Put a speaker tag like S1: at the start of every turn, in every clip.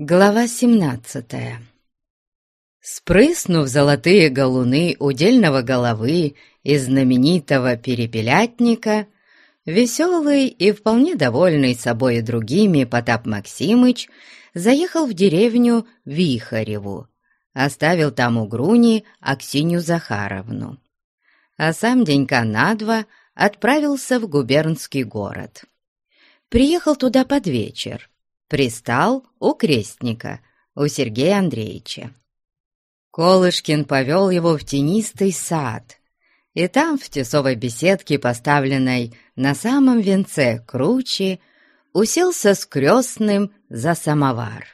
S1: Глава семнадцатая. Спрыснув золотые галуны удельного головы и знаменитого перепелятника, веселый и вполне довольный собой и другими Потап Максимыч заехал в деревню Вихареву, оставил там у Груни Аксинью Захаровну, а сам денька на два отправился в губернский город. Приехал туда под вечер, пристал у крестника, у Сергея Андреевича. Колышкин повел его в тенистый сад, и там, в тесовой беседке, поставленной на самом венце кручи, уселся с крестным за самовар.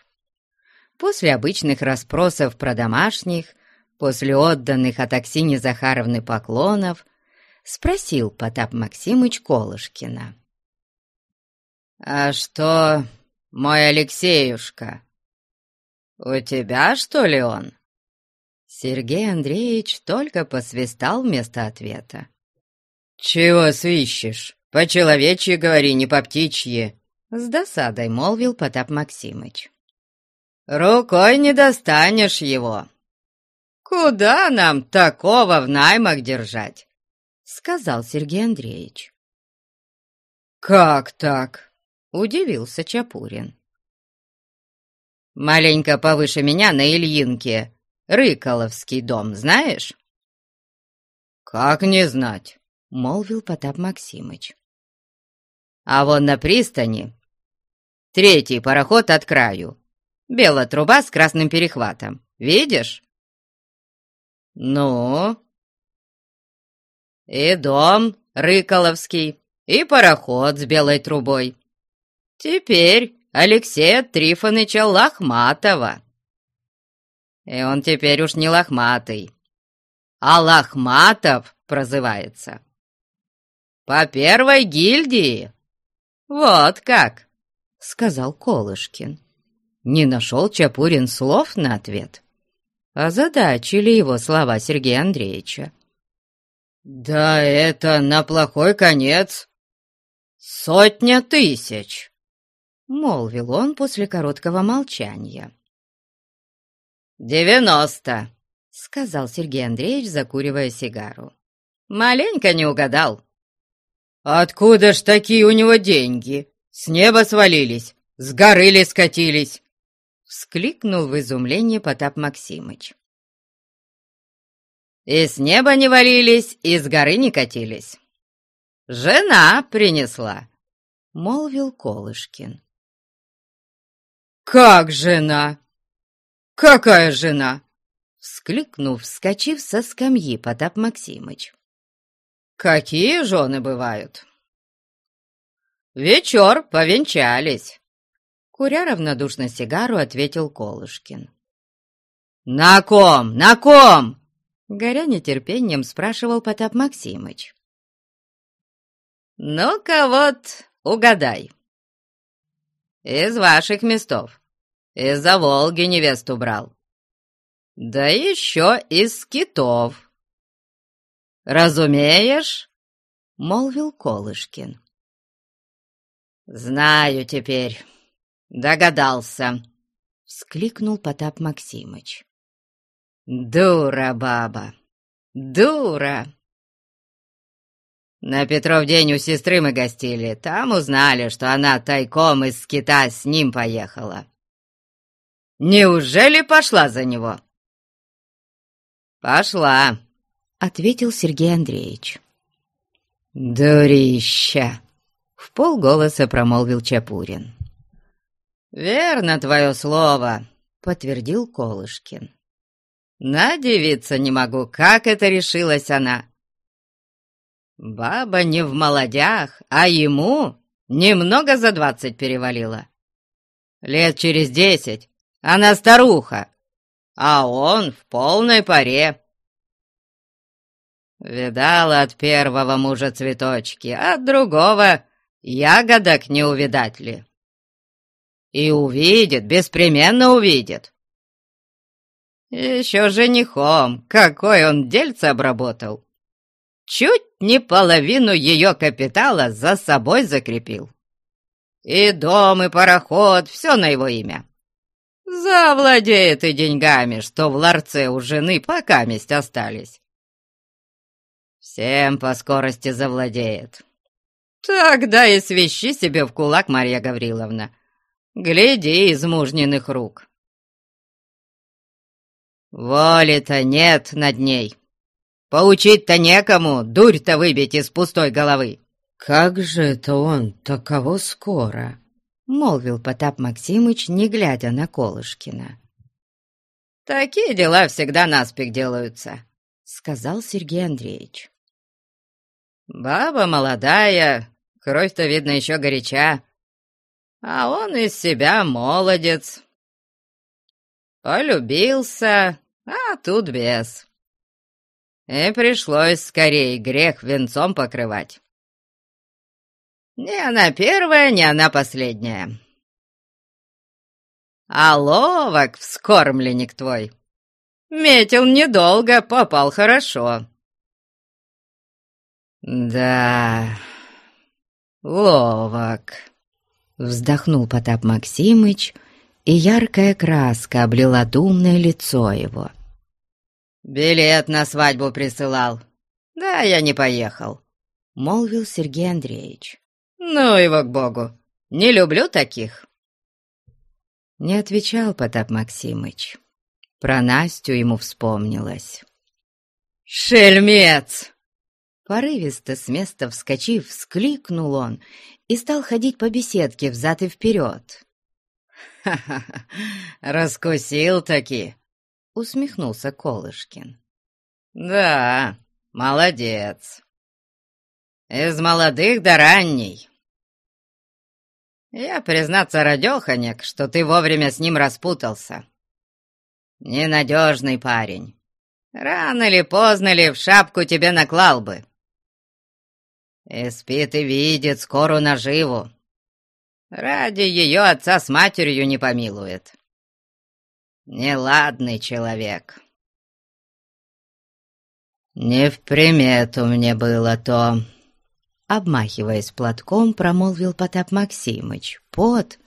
S1: После обычных расспросов про домашних, после отданных от Аксине Захаровны поклонов, спросил Потап Максимыч Колышкина. «А что мой Алексеюшка? У тебя, что ли, он?» Сергей Андреевич только посвистал вместо ответа. «Чего свищешь? По-человечьи говори, не по-птичьи!» С досадой молвил Потап Максимыч. «Рукой не достанешь его!» «Куда нам такого в наймах держать?» Сказал Сергей Андреевич. «Как так?» Удивился Чапурин. «Маленько повыше меня на Ильинке. Рыколовский дом, знаешь?» «Как не знать?» — молвил Потап Максимыч. «А вон на пристани третий пароход от краю. Белая труба с красным перехватом. Видишь?» «Ну?» «И дом Рыколовский, и пароход с белой трубой. Теперь Алексея Трифоныча Лохматова. И он теперь уж не лохматый, а Лохматов прозывается. По первой гильдии. Вот как, сказал Колышкин. Не нашел Чапурин слов на ответ. Озадачили его слова Сергея Андреевича. «Да это на плохой конец сотня тысяч!» — молвил он после короткого молчания. «Девяносто!» — сказал Сергей Андреевич, закуривая сигару. «Маленько не угадал». «Откуда ж такие у него деньги? С неба свалились, с горы ли скатились?» — вскликнул в изумлении Потап Максимыч. «И с неба не валились, и с горы не катились. Жена принесла», — молвил Колышкин. «Как жена? Какая жена?» Вскликнув, вскочив со скамьи Потап Максимыч. «Какие жены бывают?» «Вечер, повенчались!» Куря равнодушно сигару, ответил Колышкин. «На ком? На ком?» Горя нетерпением спрашивал Потап Максимыч. «Ну-ка вот, угадай!» Из ваших местов. Из-за Волги невесту брал. Да еще из китов. Разумеешь? Молвил Колышкин. Знаю теперь. Догадался. Вскликнул Потап Максимыч. Дура баба, дура. На Петров день у сестры мы гостили. Там узнали, что она тайком из скита с ним поехала. Неужели пошла за него? Пошла, ответил Сергей Андреевич. Дурища! В полголоса промолвил Чапурин. «Верно твое слово», — подтвердил Колышкин. «Надевиться не могу, как это решилась она. Баба не в молодях, а ему немного за двадцать перевалила. Лет через десять она старуха, а он в полной паре. Видала от первого мужа цветочки, от другого ягодок не увидать ли. И увидит, беспременно увидит. Еще женихом, какой он дельце обработал. Чуть не половину ее капитала за собой закрепил. И дом, и пароход, все на его имя. Завладеет и деньгами, что в ларце у жены пока месть остались. Всем по скорости завладеет. Тогда и свищи себе в кулак, Марья Гавриловна. Гляди из мужниных рук. Воли-то нет над ней. Поучить-то некому, дурь-то выбить из пустой головы.
S2: «Как же это он таково скоро?» — молвил Потап Максимыч, не глядя на Колышкина.
S1: «Такие дела всегда наспех делаются», —
S2: сказал Сергей Андреевич.
S1: «Баба молодая, кровь-то, видно, еще горяча, а он из себя молодец. Полюбился, а тут без. И пришлось скорее грех венцом покрывать. Не она первая, не она последняя. А ловок вскормленник твой. Метил недолго, попал хорошо.
S2: Да, ловок, вздохнул Потап Максимыч, и яркая краска облила думное лицо его.
S1: «Билет на свадьбу присылал. Да, я не поехал», — молвил Сергей Андреевич. «Ну его к богу! Не люблю таких!»
S2: Не отвечал Потап Максимыч. Про Настю ему вспомнилось.
S1: «Шельмец!»
S2: Порывисто с места вскочив, вскликнул он и стал ходить по беседке взад и вперед.
S1: «Ха-ха-ха! Раскусил-таки!»
S2: — усмехнулся Колышкин.
S1: «Да, молодец. Из молодых до ранней. Я, признаться, радеханек, что ты вовремя с ним распутался. Ненадежный парень. Рано ли, поздно ли, в шапку тебе наклал бы. И спит и видит скорую наживу. Ради ее отца с матерью не помилует. Неладный человек. Не в примету мне было то,
S2: Обмахиваясь платком, промолвил Потап Максимыч. Пот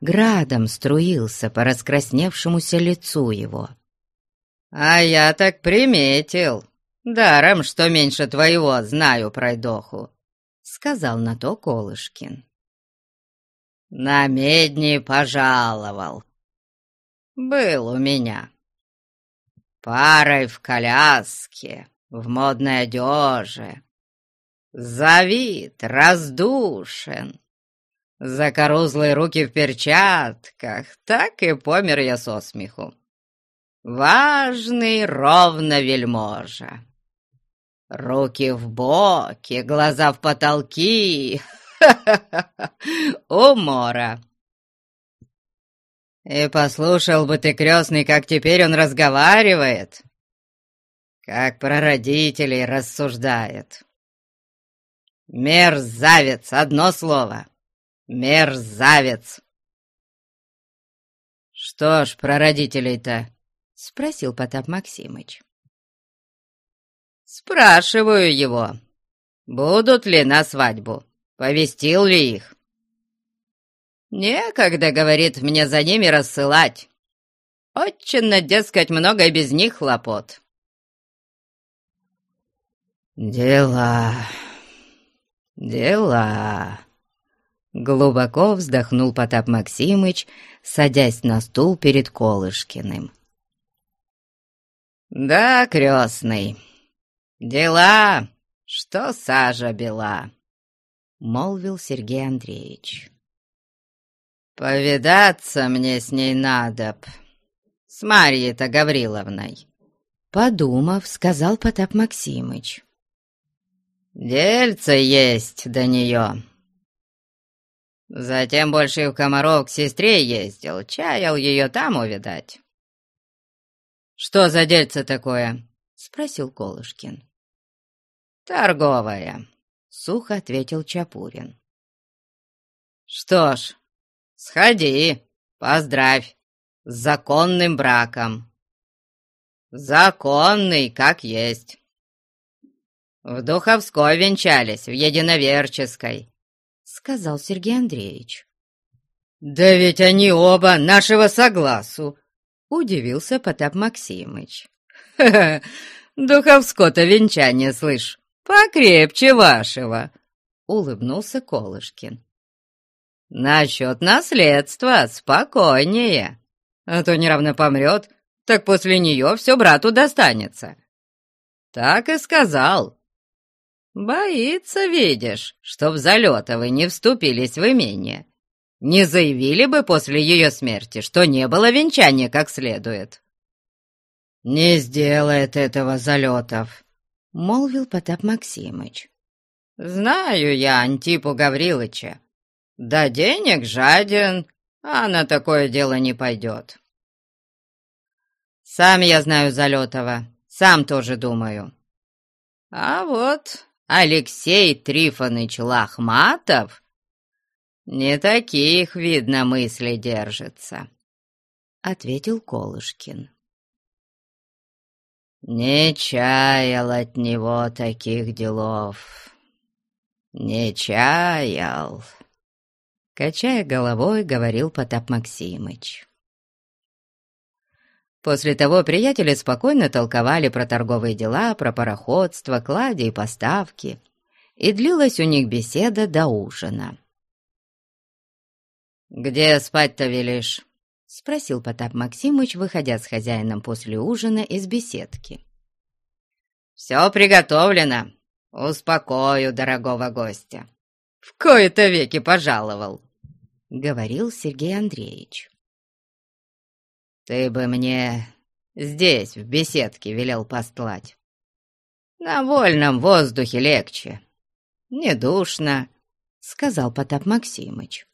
S2: градом струился по раскрасневшемуся лицу его.
S1: «А я так приметил. Даром, что меньше твоего знаю пройдоху», — сказал на то Колышкин. «На медни пожаловал. Был у меня. Парой в коляске, в модной одежде, Завид, раздушен. Закорузлые руки в перчатках, так и помер я со смеху. Важный ровно вельможа. Руки в боки, глаза в потолки. Умора. И послушал бы ты, крестный, как теперь он разговаривает. Как про родителей рассуждает. «Мерзавец! Одно слово! Мерзавец!» «Что ж про родителей-то?» — спросил Потап Максимыч. «Спрашиваю его, будут ли на свадьбу, повестил ли их?» «Некогда, — говорит, — мне за ними рассылать. Очень, дескать, много без них хлопот».
S2: «Дела...» «Дела!» Глубоко вздохнул Потап Максимыч, садясь на стул перед Колышкиным.
S1: «Да, крестный, дела, что сажа бела!» — молвил Сергей Андреевич. «Повидаться мне с ней надоб, с Марьей-то Гавриловной!»
S2: Подумав, сказал Потап Максимыч.
S1: Дельце есть до нее. Затем больше в Комаров к сестре ездил, чаял ее там увидать. «Что за дельце такое?» — спросил Колышкин. «Торговая», — сухо ответил Чапурин. «Что ж, сходи, поздравь, с законным браком. Законный, как есть». «В Духовской венчались, в Единоверческой», — сказал Сергей Андреевич. «Да ведь они оба нашего согласу!» — удивился Потап Максимыч. «Ха-ха! Духовско-то венчание, слышь, покрепче вашего!» — улыбнулся Колышкин. «Насчет наследства спокойнее, а то неравно помрет, так после нее все брату достанется». «Так и сказал». «Боится, видишь, чтоб Залетовы не вступились в имение. Не заявили бы после ее смерти, что не было венчания как следует». «Не сделает этого Залетов», — молвил Потап Максимыч. «Знаю я Антипу Гаврилыча. Да денег жаден, а на такое дело не пойдет». «Сам я знаю Залетова, сам тоже думаю». «А вот Алексей Трифоныч Лохматов не таких, видно, мыслей держится», — ответил Колышкин. «Не чаял от него таких делов, не чаял», — качая головой, говорил Потап Максимыч. После того приятели спокойно толковали про торговые дела, про пароходство, клади и поставки, и длилась у них беседа до ужина. «Где спать-то велишь?» — спросил Потап Максимыч, выходя с хозяином после ужина из беседки. «Все приготовлено. Успокою дорогого гостя. В кои-то веки пожаловал», — говорил Сергей Андреевич. «Ты бы мне здесь, в беседке, велел постлать. На вольном воздухе легче. Не душно», — сказал Потап Максимыч.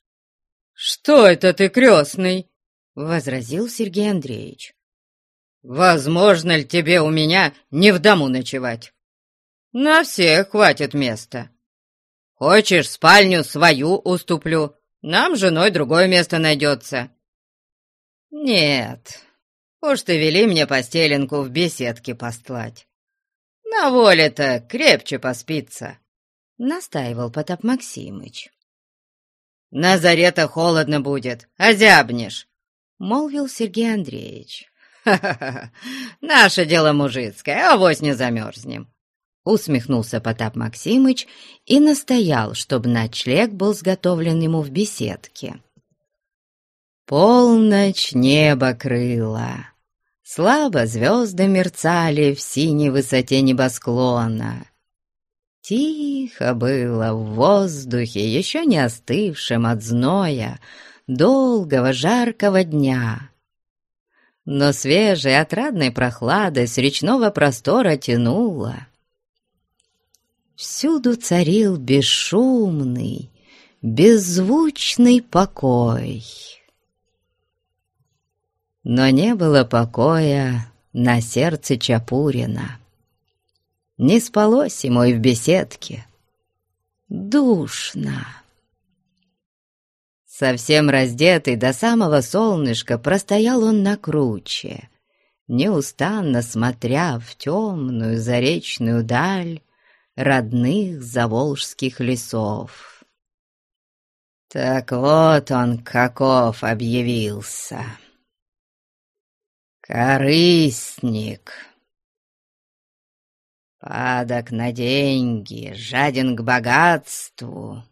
S1: «Что это ты, крестный?» — возразил Сергей Андреевич. «Возможно ли тебе у меня не в дому ночевать? На всех хватит места. Хочешь, спальню свою уступлю, нам женой другое место найдется». «Нет, уж ты вели мне постеленку в беседке постлать. На воле-то крепче поспится», — настаивал Потап Максимыч. «На заре-то холодно будет, озябнешь», — молвил Сергей Андреевич. «Ха-ха-ха, наше дело мужицкое, авось не замерзнем», — усмехнулся Потап Максимыч и настоял, чтобы ночлег был сготовлен ему в беседке. Полночь небо крыло. Слабо звезды мерцали в синей высоте небосклона. Тихо было в воздухе, еще не остывшем от зноя, долгого жаркого дня. Но свежей отрадной прохладой с речного простора тянуло. Всюду царил бесшумный, беззвучный покой. Но не было покоя на сердце Чапурина. Не спалось ему и в беседке. Душно. Совсем раздетый до самого солнышка простоял он на круче, неустанно смотря в темную заречную даль родных заволжских лесов. Так вот он каков объявился. Корыстник. Падок на деньги, жаден к богатству.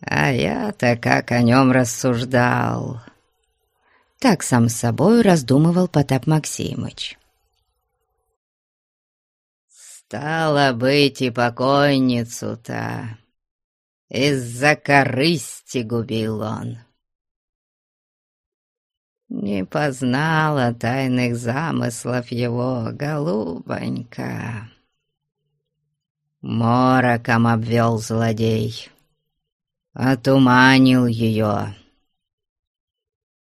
S1: А я-то как о нем рассуждал. Так сам с собой раздумывал Потап Максимыч. Стало быть, и покойницу-то из-за корысти губил он. Не познала тайных замыслов его, голубонька. Мороком обвел злодей, отуманил ее.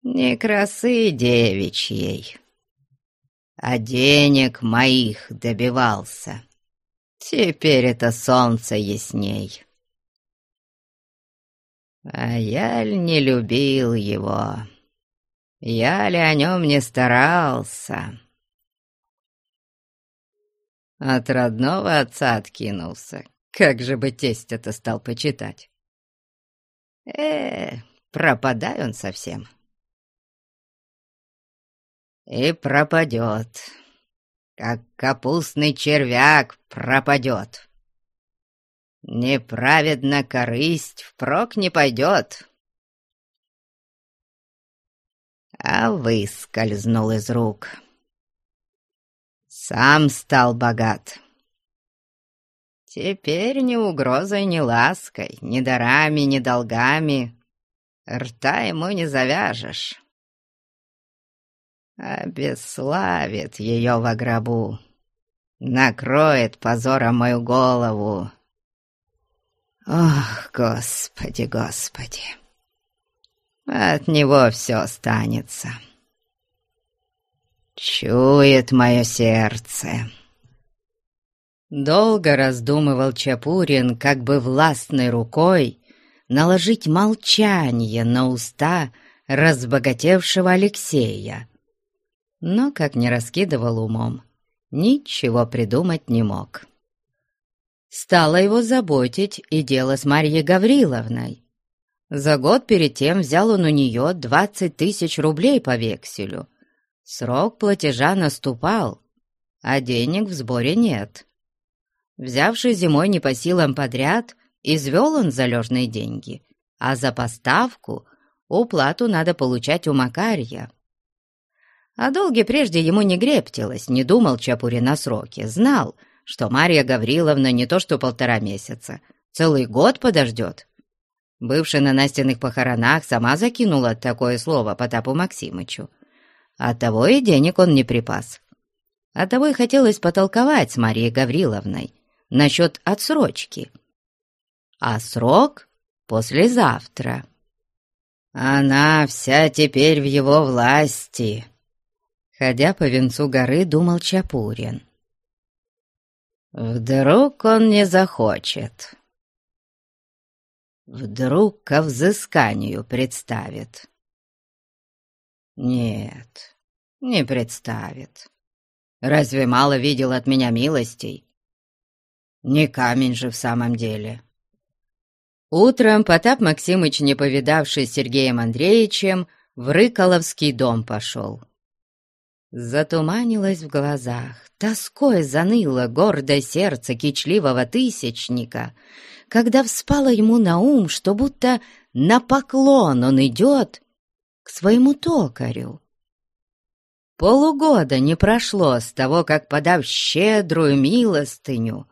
S1: Не красы девичьей, а денег моих добивался. Теперь это солнце ясней. А я ль не любил его?» Я ли о нем не старался? От родного отца откинулся. Как же бы тесть это стал почитать? Э, пропадай он совсем. И пропадет, как капустный червяк пропадет. Неправедно корысть впрок не пойдет. А выскользнул из рук. Сам стал богат. Теперь ни угрозой, ни лаской, ни дарами, ни долгами рта ему не завяжешь. Обесславит ее во гробу, накроет позором мою голову. Ох, Господи, Господи, от него все останется. Чует мое сердце.
S2: Долго раздумывал Чапурин, как бы властной рукой наложить молчание на уста разбогатевшего Алексея. Но, как не раскидывал умом, ничего придумать не мог. Стало его заботить и дело с Марьей Гавриловной. За год перед тем взял он у нее двадцать тысяч рублей по векселю. Срок платежа наступал, а денег в сборе нет. Взявший зимой не по силам подряд, извел он залежные деньги, а за поставку уплату надо получать у Макарья. А долги прежде ему не грептилось, не думал Чапурин о сроке, знал, что Марья Гавриловна не то что полтора месяца, целый год подождет. Бывшая на Настиных похоронах сама закинула такое слово Потапу Максимычу. Оттого и денег он не припас. Оттого и хотелось потолковать с Марией Гавриловной, насчет отсрочки. А срок послезавтра. Она вся теперь в его власти. Ходя по венцу горы, думал Чапурин. Вдруг он не захочет. Вдруг ко взысканию представит. Нет, не представит. Разве мало видел от меня милостей? Не камень же в самом деле. Утром Потап Максимыч, не повидавшись с Сергеем Андреевичем, в Рыколовский дом пошел. Затуманилось в глазах, тоской заныло гордое сердце кичливого тысячника, когда вспало ему на ум, что будто на поклон он идет к своему токарю. Полугода не прошло с того, как, подав щедрую милостыню,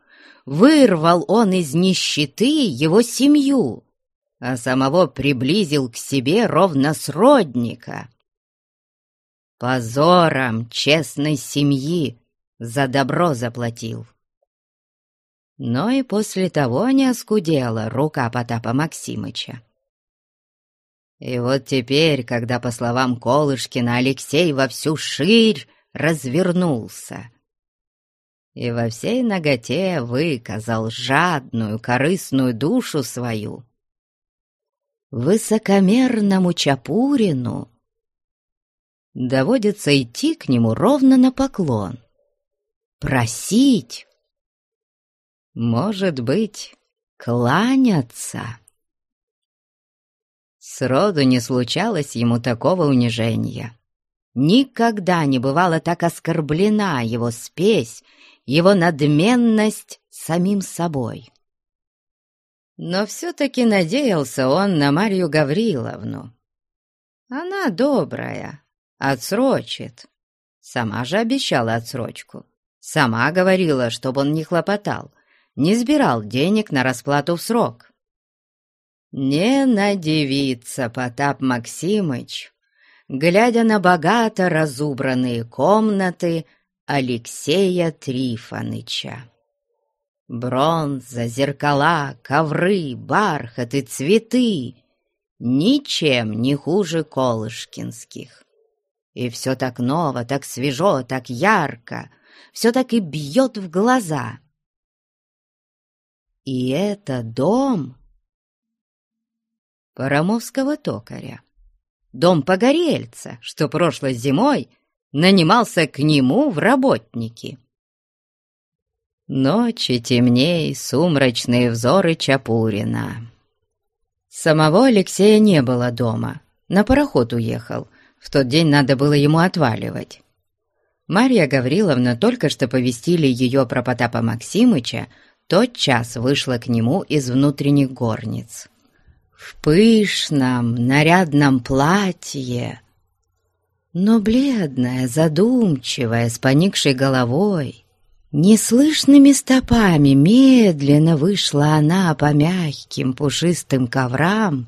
S2: вырвал он из нищеты его семью, а самого приблизил к себе ровно сродника. Позором честной семьи за добро заплатил. Но и после того не оскудела рука Потапа Максимыча. И вот теперь, когда, по словам Колышкина, Алексей во всю ширь развернулся и во всей ноготе выказал жадную, корыстную душу свою. Высокомерному Чапурину доводится идти к нему ровно на поклон, просить, может быть, кланяться. Сроду не случалось ему такого унижения. Никогда не бывала так оскорблена его спесь его надменность самим собой. Но все-таки надеялся он на Марью Гавриловну. Она добрая, отсрочит. Сама же обещала отсрочку. Сама говорила, чтобы он не хлопотал, не сбирал денег на расплату в срок. Не надевится Потап Максимыч, глядя на богато разубранные комнаты Алексея Трифоныча. Бронза, зеркала, ковры, бархат и цветы ничем не хуже колышкинских. И все так ново, так свежо, так ярко, все так и бьет в глаза. И это дом Парамовского токаря, дом погорельца, что прошлой зимой нанимался к нему в работники. Ночи темней, сумрачные взоры Чапурина. Самого Алексея не было дома, на пароход уехал, в тот день надо было ему отваливать. Марья Гавриловна только что повестили ее про Потапа Максимыча, тот час вышла к нему из внутренних горниц. В пышном, нарядном платье, но бледная, задумчивая, с поникшей головой, неслышными стопами медленно вышла она по мягким пушистым коврам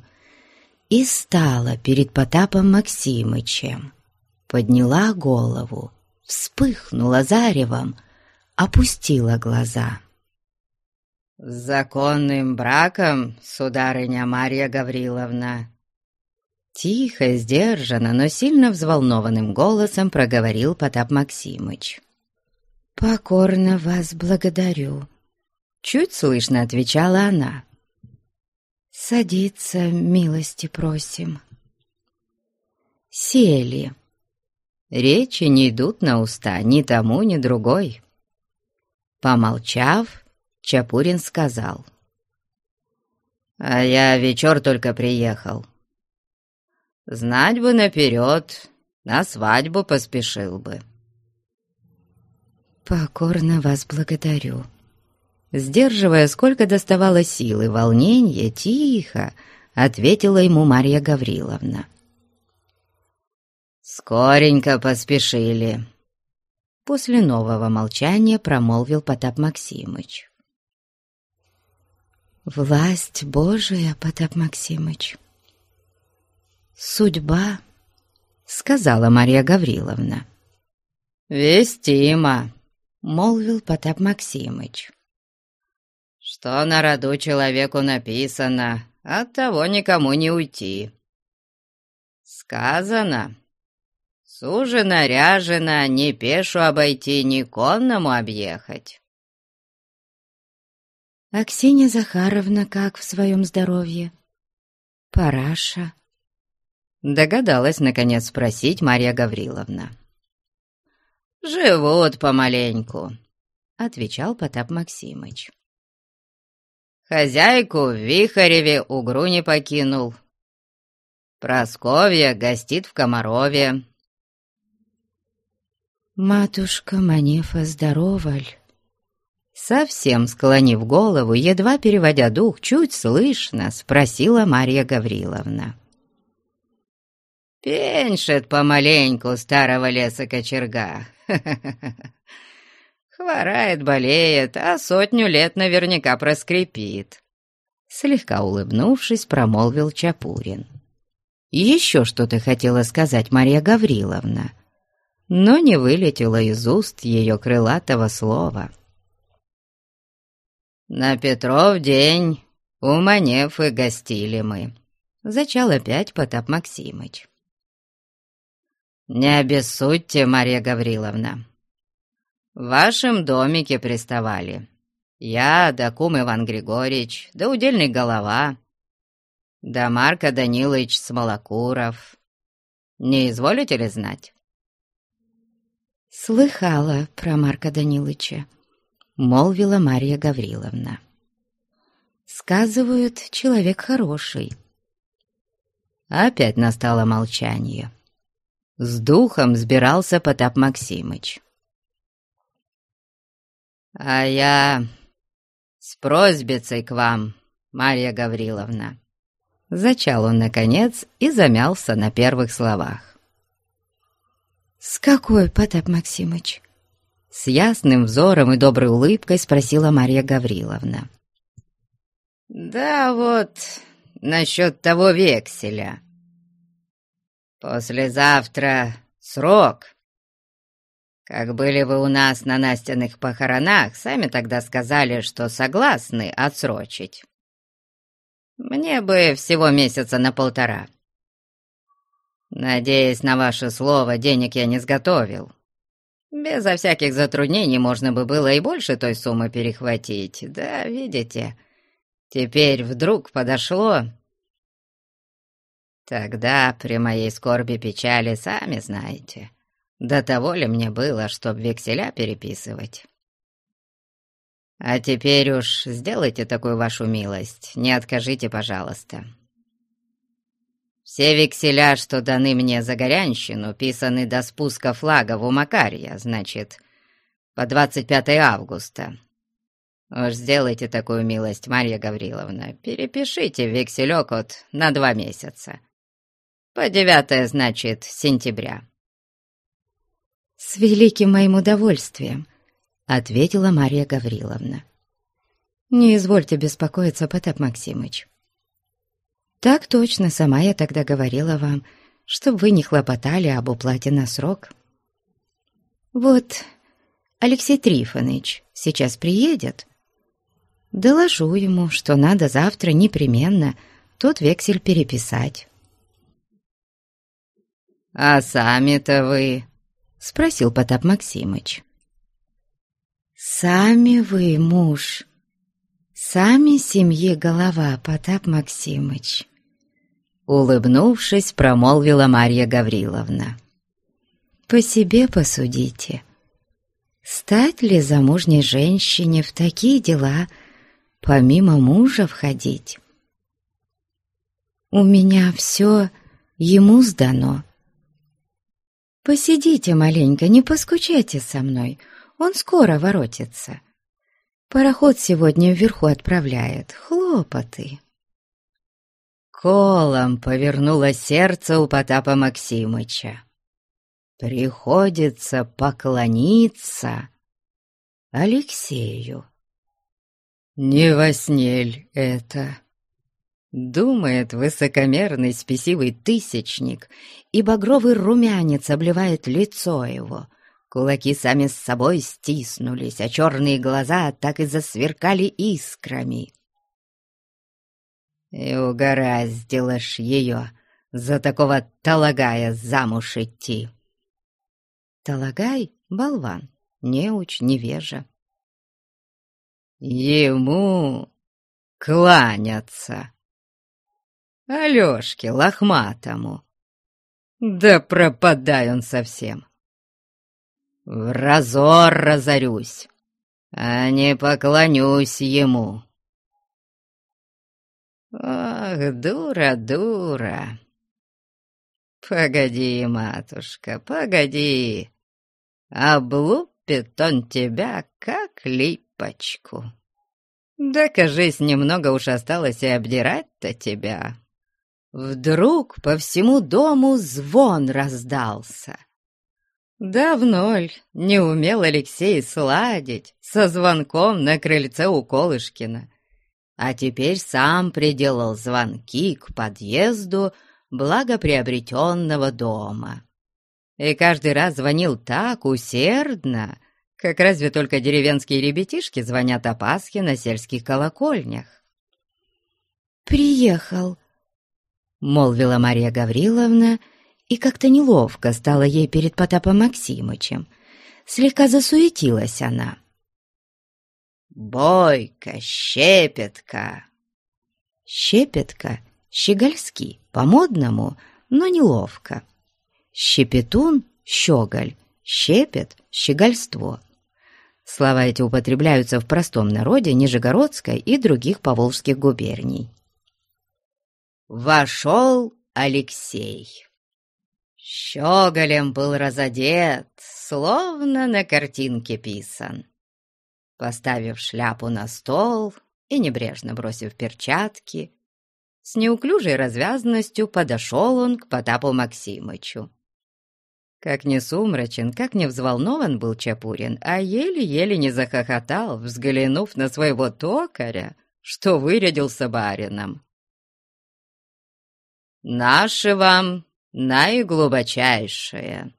S2: и стала перед Потапом Максимычем. Подняла голову, вспыхнула заревом, опустила глаза.
S1: «С законным браком, сударыня Марья Гавриловна!»
S2: Тихо, сдержанно, но сильно взволнованным голосом проговорил Потап Максимыч. «Покорно вас благодарю», — чуть слышно отвечала она. «Садиться, милости просим». Сели. Речи не идут на уста ни тому, ни другой. Помолчав, Чапурин сказал.
S1: «А я вечер только приехал. Знать бы наперед, на свадьбу поспешил бы».
S2: «Покорно вас благодарю». Сдерживая, сколько доставало силы волнения, тихо ответила ему Марья Гавриловна.
S1: «Скоренько поспешили», —
S2: после нового молчания промолвил Потап Максимыч. «Власть Божия, Потап Максимыч, судьба», — сказала Марья Гавриловна.
S1: «Вестимо», —
S2: молвил Потап Максимыч.
S1: «Что на роду человеку написано, от того никому не уйти. Сказано, Сужена, ряжена, ни пешу обойти, ни конному объехать.
S2: Аксинья Захаровна как в своем здоровье? Параша? Догадалась, наконец, спросить Марья Гавриловна.
S1: «Живут помаленьку», —
S2: отвечал Потап Максимыч.
S1: «Хозяйку в Вихареве угру не покинул. Просковья гостит в Комарове.
S2: «Матушка Манефа здороваль?» Совсем склонив голову, едва переводя дух, чуть слышно, спросила Марья Гавриловна.
S1: «Пеньшет помаленьку старого леса кочерга. Хворает, болеет, а сотню лет наверняка проскрипит».
S2: Слегка улыбнувшись, промолвил Чапурин. «Еще что-то хотела сказать Марья Гавриловна» но не вылетело из уст ее крылатого слова.
S1: «На Петров день у Манефы гостили мы», —
S2: зачал опять Потап Максимыч.
S1: «Не обессудьте, Марья Гавриловна. В вашем домике приставали. Я, да кум Иван Григорьевич, да удельный голова, да Марко Данилович Смолокуров. Не изволите ли знать?»
S2: «Слыхала про Марка Данилыча», — молвила Марья Гавриловна. «Сказывают, человек хороший». Опять настало молчание. С духом сбирался Потап Максимыч.
S1: «А я с просьбицей к вам, Марья Гавриловна», —
S2: зачал он, наконец, и замялся на первых словах. «С какой, Потап Максимыч?» С ясным взором и доброй улыбкой спросила Марья Гавриловна.
S1: «Да вот, насчет того векселя. Послезавтра срок. Как были вы у нас на Настяных похоронах, сами тогда сказали, что согласны отсрочить. Мне бы всего месяца на полтора. Надеясь на ваше слово, денег я не сготовил. Безо всяких затруднений можно бы было и больше той суммы перехватить. Да, видите, теперь вдруг подошло. Тогда при моей скорби печали, сами знаете, до того ли мне было, чтоб векселя переписывать. А теперь уж сделайте такую вашу милость, не откажите, пожалуйста. Все векселя, что даны мне за горянщину, писаны до спуска флага в Макарья, значит, по 25 августа. Уж сделайте такую милость, Марья Гавриловна, перепишите векселек от на два месяца. По 9, значит, сентября.
S2: «С великим моим удовольствием», — ответила Марья Гавриловна. «Не извольте беспокоиться, Потап Максимыч. Так точно, сама я тогда говорила вам, чтобы вы не хлопотали об уплате на срок. Вот Алексей Трифонович сейчас приедет. Доложу ему, что надо завтра непременно тот вексель переписать.
S1: «А сами-то вы?»
S2: — спросил Потап Максимыч. «Сами вы, муж, сами семьи голова, Потап Максимыч», — улыбнувшись, промолвила Марья Гавриловна. «По себе посудите. Стать ли замужней женщине в такие дела, помимо мужа входить? У меня все ему сдано». «Посидите маленько, не поскучайте со мной, он скоро воротится. Пароход сегодня вверху отправляет, хлопоты».
S1: Колом повернуло сердце у Потапа Максимыча. Приходится поклониться Алексею. Не во сне это? Думает высокомерный спесивый тысячник, и багровый румянец обливает лицо его. Кулаки сами с собой стиснулись, а черные глаза так и засверкали искрами. И угораздило ж ее за такого талагая замуж идти. Талагай — болван, неуч, невежа. Ему кланяться. Алёшке лохматому. Да пропадай он совсем. В разор разорюсь, а не поклонюсь ему. Ах, дура, дура. Погоди, матушка, погоди. Облупит он тебя, как липочку. Да, кажись, немного уж осталось и обдирать-то тебя. Вдруг по всему дому звон раздался. Давно ль не умел Алексей сладить со звонком на крыльце у Колышкина, а теперь сам приделал звонки к подъезду благоприобретенного дома. И каждый раз звонил так усердно, как разве только деревенские ребятишки звонят о Пасхе на сельских колокольнях.
S2: «Приехал», — молвила Мария Гавриловна, и как-то неловко стало ей перед Потапом Максимычем. Слегка засуетилась она.
S1: «Бойко, щепетка!»
S2: Щепетка, щегольски, по-модному, но неловко. Щепетун — щеголь, щепет — щегольство. Слова эти употребляются в простом народе Нижегородской и других поволжских губерний
S1: вошел Алексей. Щеголем был разодет, словно на картинке писан. Поставив шляпу на стол и небрежно бросив перчатки, с неуклюжей развязностью подошел он к Потапу Максимычу. Как не сумрачен, как не взволнован был Чапурин, а еле-еле не захохотал, взглянув на своего токаря, что вырядился барином. «Наши вам наиглубочайшие!»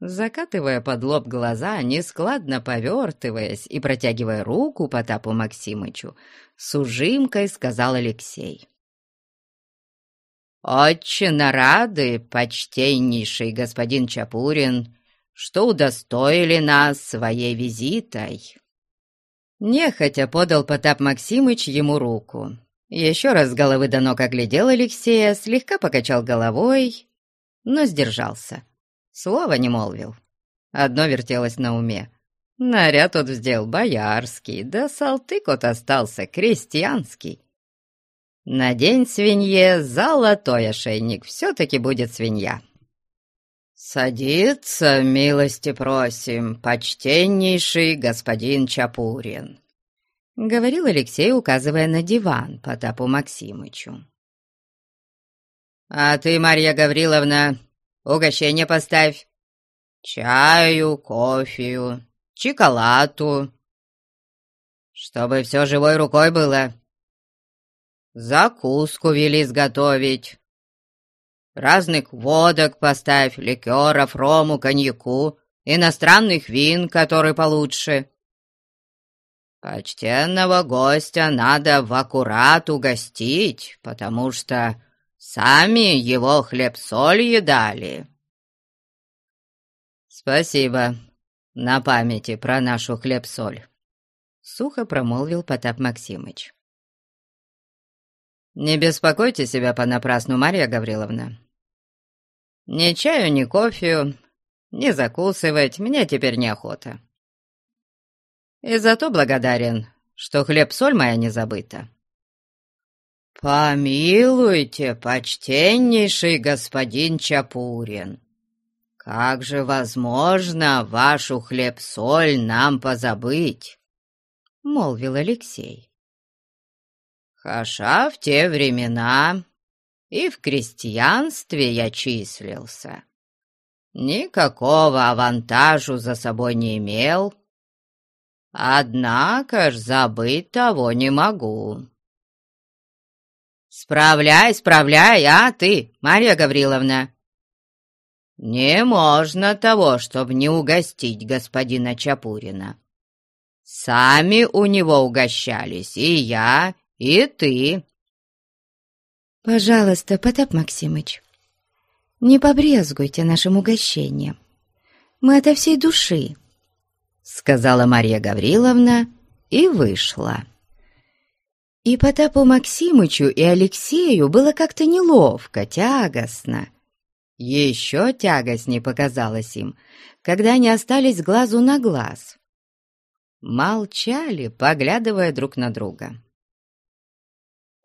S1: Закатывая под лоб глаза, нескладно повертываясь и протягивая руку Потапу Максимычу, с ужимкой сказал Алексей. «Очень рады, почтеннейший господин Чапурин, что удостоили нас своей визитой». Нехотя подал Потап Максимыч ему руку. Еще раз с головы до ног оглядел Алексея, слегка покачал головой, но сдержался. Слова не молвил. Одно вертелось на уме. Наряд тот вздел боярский, да салтык от остался крестьянский. Надень свинье золотой ошейник, все-таки будет свинья. «Садиться, милости просим, почтеннейший господин Чапурин», — говорил Алексей, указывая на диван Потапу Максимычу. «А ты, Марья Гавриловна, угощение поставь. Чаю, кофею, чоколаду, чтобы все живой рукой было. Закуску вели сготовить. Разных водок поставь, ликеров, рому, коньяку, иностранных вин, которые получше. Почтенного гостя надо в аккурат угостить, потому что сами его хлеб-соль едали. Спасибо на памяти про нашу хлеб-соль, сухо промолвил Потап Максимыч. «Не беспокойте себя понапрасну, Марья Гавриловна. Ни чаю, ни кофею, ни закусывать мне теперь неохота. И зато благодарен, что хлеб-соль моя не забыта». «Помилуйте, почтеннейший господин Чапурин, как же возможно вашу хлеб-соль нам позабыть?» — молвил Алексей. Хаша в те времена и в крестьянстве я числился. Никакого авантажу за собой не имел, однако ж забыть того не могу. «Справляй, справляй, а ты, Марья Гавриловна!» «Не можно того, чтобы не угостить господина Чапурина. Сами у него угощались, и я, «И ты!»
S2: «Пожалуйста, Потап Максимыч, не побрезгуйте нашим угощением. Мы ото всей души», — сказала Марья Гавриловна и вышла. И Потапу Максимычу и Алексею было как-то неловко, тягостно. Еще тягостней показалось им, когда они остались глазу на глаз. Молчали, поглядывая друг на друга.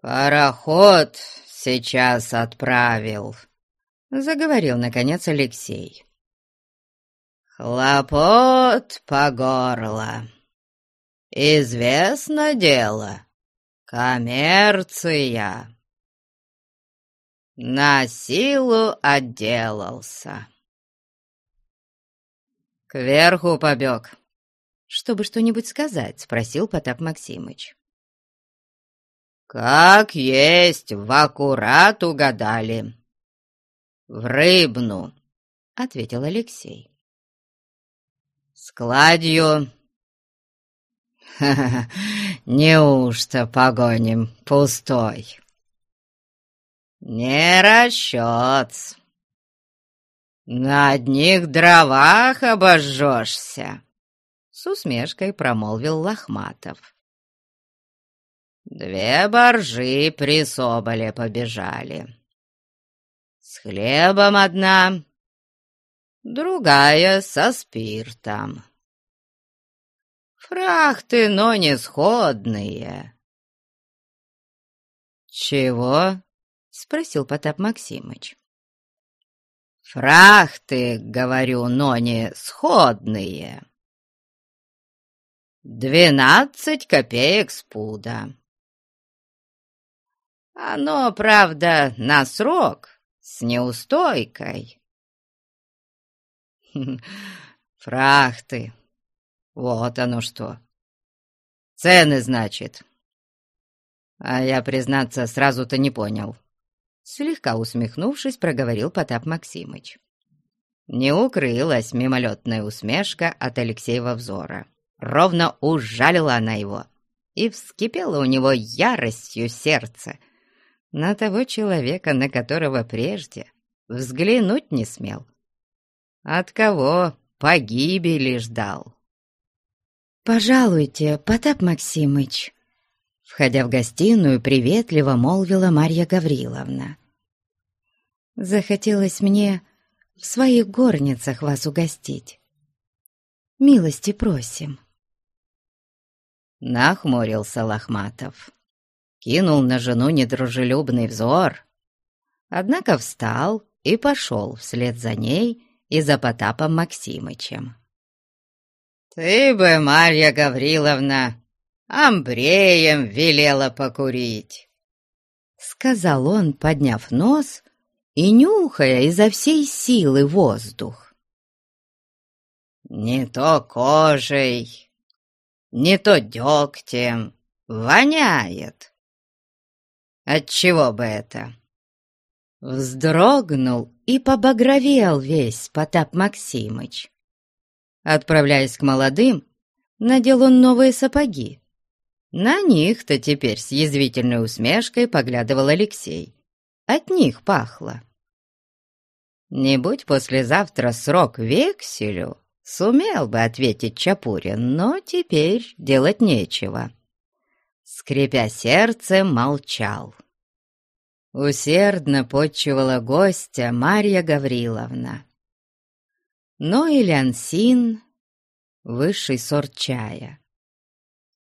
S1: «Пароход сейчас отправил», — заговорил, наконец, Алексей. «Хлопот по горло. Известно дело. Коммерция. На силу отделался». «Кверху побег».
S2: «Чтобы что-нибудь сказать?» — спросил Потап Максимыч.
S1: «Как есть, в аккурат угадали. В рыбну», — ответил Алексей. «Складью...» Ха -ха -ха. «Неужто погоним пустой?» «Не расчет. На одних дровах обожжешься», — с усмешкой промолвил Лохматов. Две боржи при Соболе побежали. С хлебом одна, другая со спиртом. Фрахты, но не сходные.
S2: «Чего?» — спросил Потап Максимыч.
S1: «Фрахты, говорю, но не сходные. Двенадцать копеек с пуда. Оно, правда, на срок, с неустойкой. Фрахты. Вот оно что. Цены, значит. А я, признаться, сразу-то не понял. Слегка усмехнувшись, проговорил Потап Максимыч. Не укрылась мимолетная усмешка от Алексеева взора. Ровно ужалила она его, и вскипело у него яростью сердце — на того человека, на которого прежде взглянуть не смел. От кого погибели ждал.
S2: «Пожалуйте, Потап Максимыч», — входя в гостиную, приветливо молвила Марья Гавриловна. «Захотелось мне в своих горницах вас угостить. Милости просим».
S1: Нахмурился Лохматов.
S2: кинул на жену недружелюбный взор, однако встал и пошел вслед за ней и за Потапом Максимычем.
S1: «Ты бы, Марья Гавриловна, амбреем велела покурить!»
S2: Сказал он, подняв нос и нюхая изо всей силы воздух.
S1: «Не то кожей, не то дегтем, воняет. Отчего бы это?»
S2: Вздрогнул и побагровел весь Потап Максимыч. Отправляясь к молодым, надел он новые сапоги. На них-то теперь с язвительной усмешкой поглядывал Алексей. От них пахло. Не будь послезавтра срок векселю, сумел бы ответить Чапурин, но теперь делать нечего. Скрипя сердце, молчал. Усердно подчивала гостя Марья Гавриловна. Но и лянсин — высший сорт чая.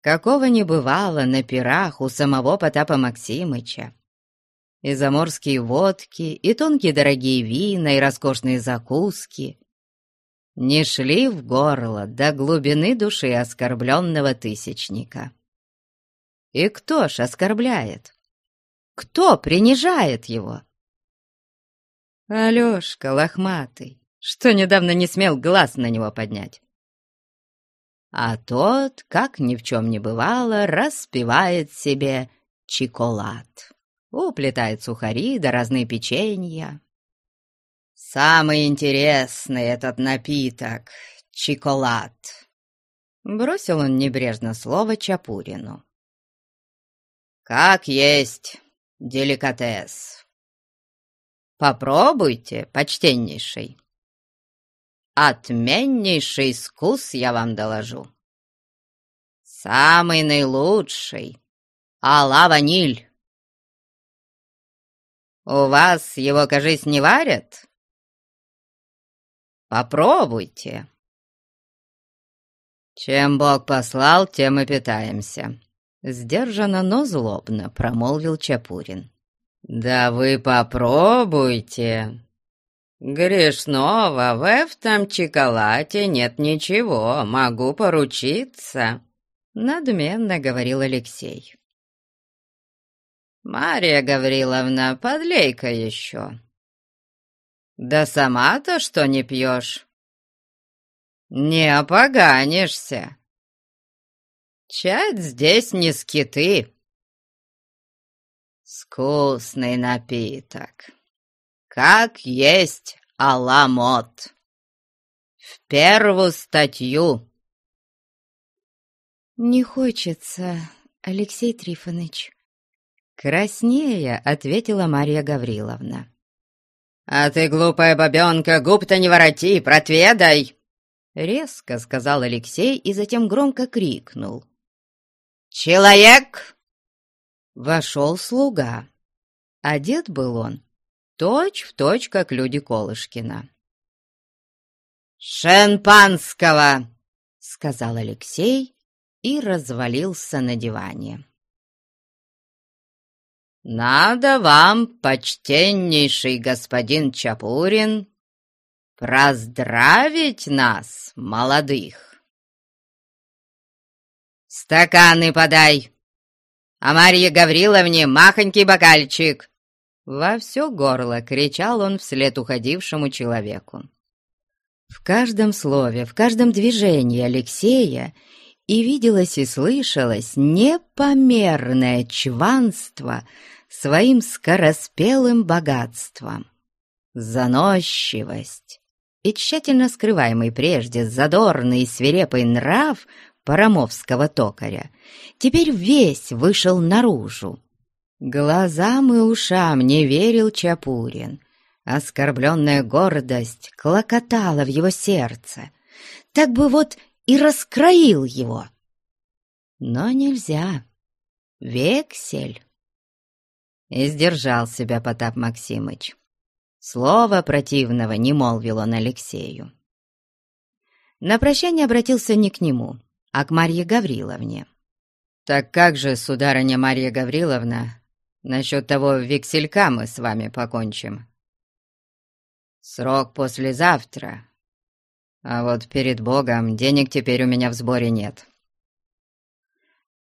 S2: Какого не бывало на пирах у самого Потапа Максимыча. И заморские водки, и тонкие дорогие вина, и роскошные закуски не шли в горло до глубины души оскорбленного тысячника. И кто ж оскорбляет? Кто принижает его? Алешка лохматый, что недавно не смел глаз на него поднять. А тот, как ни в чем не бывало, распивает себе чоколад, уплетает сухари да разные печенья. Самый интересный этот напиток — чоколад. Бросил он небрежно слово Чапурину. «Как есть деликатес. Попробуйте, почтеннейший. Отменнейший вкус я вам доложу. Самый наилучший — ала-ваниль. У вас его, кажись, не варят? Попробуйте. Чем Бог послал, тем и питаемся. Сдержанно, но злобно промолвил Чапурин. «Да вы попробуйте!» «Грешного в этом чоколате нет ничего, могу поручиться», — надменно говорил Алексей. «Марья Гавриловна, подлей-ка еще». «Да сама-то что не пьешь?» «Не опоганишься. Чать здесь не скиты». «Вкусный напиток», как есть аламот. В первую статью. Не хочется, Алексей Трифонович. Краснея, ответила Марья Гавриловна.
S1: «А ты, глупая бабенка, губ-то не вороти, протведай!» Резко сказал Алексей и затем громко крикнул. «Человек!»
S2: Вошел слуга. Одет был он точь в точь, как люди Колышкина.
S1: «Шенпанского!» — сказал Алексей и развалился на диване. «Надо вам, почтеннейший господин Чапурин, проздравить нас, молодых!» «Стаканы подай, а Марье Гавриловне махонький бокальчик!» Во все горло кричал он вслед уходившему человеку.
S2: В каждом слове, в каждом движении Алексея и виделось и слышалось непомерное чванство своим скороспелым богатством. Заносчивость и тщательно скрываемый прежде задорный и свирепый нрав парамовского токаря теперь весь вышел наружу. Глазам и ушам не верил Чапурин. Оскорбленная гордость клокотала в его сердце. Так бы вот и раскроил его. Но нельзя. Вексель. И сдержал себя Потап Максимыч. Слова противного не молвил он Алексею. На прощание обратился не к нему, а к Марье Гавриловне.
S1: «Так как же, сударыня Марья Гавриловна, насчет того векселька мы с вами покончим? Срок послезавтра, а вот перед Богом денег теперь у меня в сборе нет.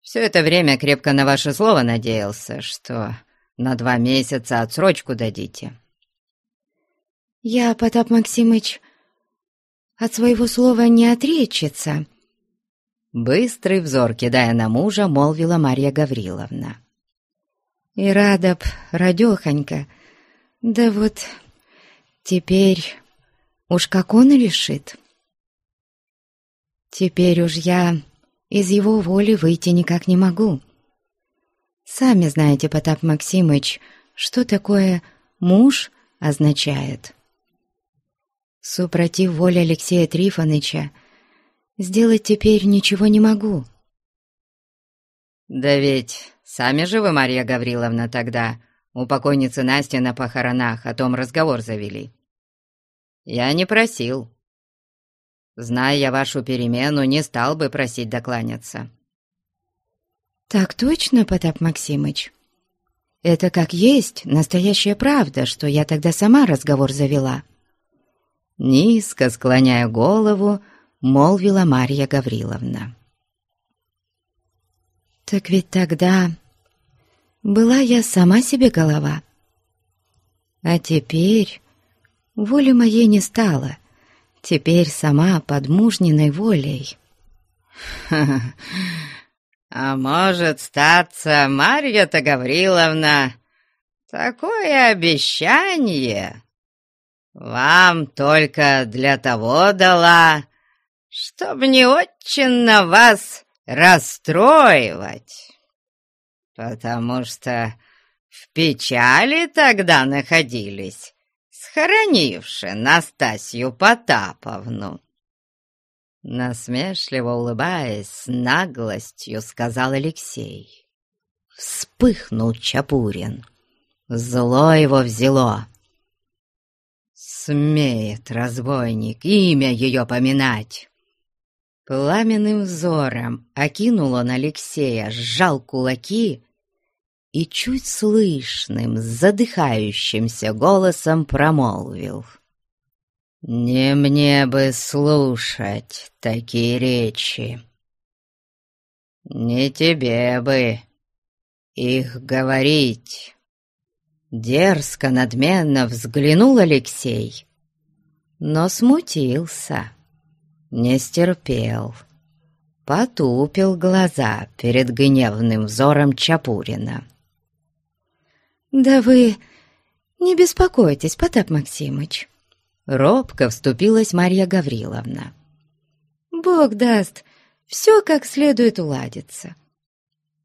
S1: Все это время крепко на ваше слово надеялся, что на два месяца отсрочку дадите».
S2: «Я, Потап Максимыч, от своего слова не отречется»,
S1: Быстрый взор, кидая на мужа, молвила Марья Гавриловна.
S2: «И рада б, радехонька, да вот теперь уж как он решит. Теперь уж я из его воли выйти никак не могу. Сами знаете, Потап Максимыч, что такое «муж» означает. Супротив воли Алексея Трифоныча — Сделать теперь ничего не могу».
S1: «Да ведь сами же вы, Марья Гавриловна, тогда у покойницы Насти на похоронах о том разговор завели. Я не просил. Зная я вашу перемену, не стал бы просить докланяться».
S2: «Так точно, Потап Максимыч. Это как есть настоящая правда, что я тогда сама разговор завела».
S1: Низко склоняя голову, — молвила Марья Гавриловна.
S2: «Так ведь тогда была я сама себе голова. А теперь воли моей не стало, теперь сама под мужниной волей».
S1: «А может, статься, Марья-то Гавриловна, такое обещание вам только для того дала, чтоб не очень на вас расстроивать, потому что в печали тогда находились, схоронивши Настасью Потаповну. Насмешливо улыбаясь, с наглостью сказал Алексей. Вспыхнул Чапурин. Зло его взяло. Смеет разбойник имя ее поминать. Пламенным взором окинул он Алексея, сжал кулаки и чуть слышным, задыхающимся голосом промолвил. «Не мне бы слушать такие речи, не тебе бы их говорить». Дерзко, надменно взглянул Алексей, но смутился не стерпел, потупил глаза перед гневным взором Чапурина.
S2: «Да вы не беспокойтесь, Потап Максимыч», — робко вступилась Марья Гавриловна. «Бог даст, все как следует уладится.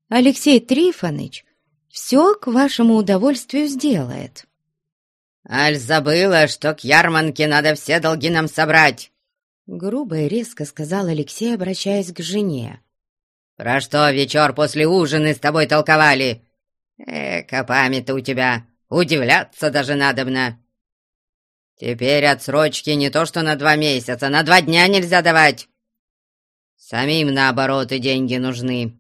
S2: Алексей Трифоныч все к вашему удовольствию сделает».
S1: «Аль забыла, что к ярманке надо все долги нам собрать!»
S2: Грубо и резко сказал Алексей, обращаясь к жене.
S1: «Про что вечер после ужина с тобой толковали? Эка память-то у тебя, удивляться даже надобно. Теперь отсрочки не то что на два месяца, на два дня нельзя давать. Самим, наоборот, и деньги нужны».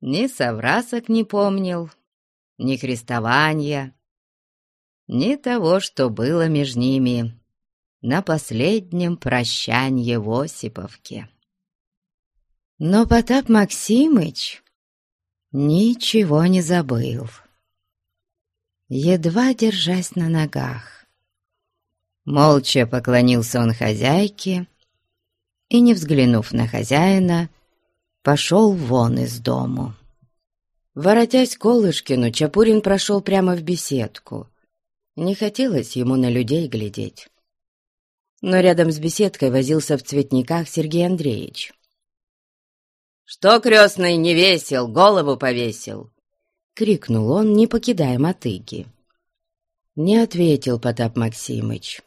S1: Ни соврасок не помнил, ни крестования, ни того, что было между ними на последнем прощанье в Осиповке. Но Потап Максимыч ничего не забыл. Едва держась на ногах, молча поклонился он хозяйке и, не взглянув на хозяина, пошел вон из дому. Воротясь к Олышкину, Чапурин прошел прямо в беседку. Не хотелось ему на людей глядеть но рядом с беседкой возился в цветниках Сергей Андреевич. «Что, крестный, не весел, голову повесил?»
S2: — крикнул он, не покидая мотыги. Не ответил Потап Максимыч.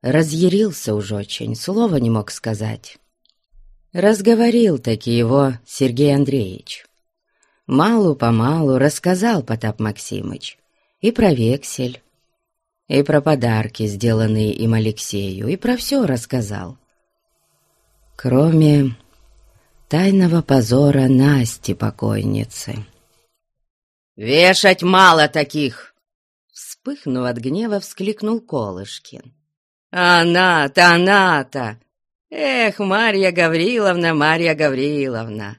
S2: Разъярился уж очень, слова не мог сказать. Разговорил таки его Сергей Андреевич. Малу-помалу рассказал Потап Максимыч и про вексель, и про подарки, сделанные им Алексею, и про все рассказал. Кроме тайного позора Насти покойницы.
S1: «Вешать мало таких!» Вспыхнув от гнева, вскликнул Колышкин. «Она-то, она-то! Эх, Марья Гавриловна, Марья Гавриловна!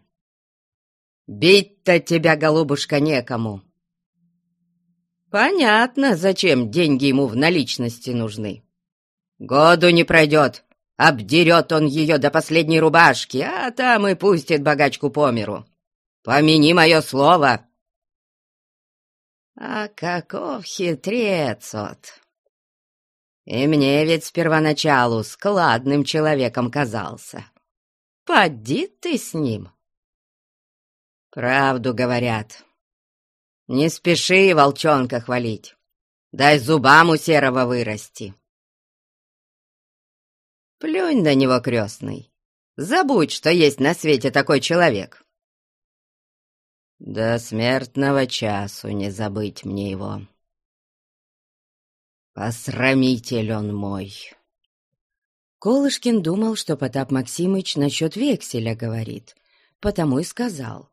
S1: Бить-то тебя, голубушка, некому!» «Понятно, зачем деньги ему в наличности нужны. Году не пройдет, обдерет он ее до последней рубашки, а там и пустит богачку по миру. Помяни мое слово!» А каков хитрец от! И мне ведь с первоначалу складным человеком казался. Поди ты с ним. Правду говорят. Не спеши волчонка хвалить. Дай зубам у серого вырасти. Плюнь на него, крестный. Забудь, что есть на свете такой человек. До смертного часу не забыть мне его. Посрамитель он мой.
S2: Колышкин думал, что Потап Максимыч насчет векселя говорит, потому и сказал.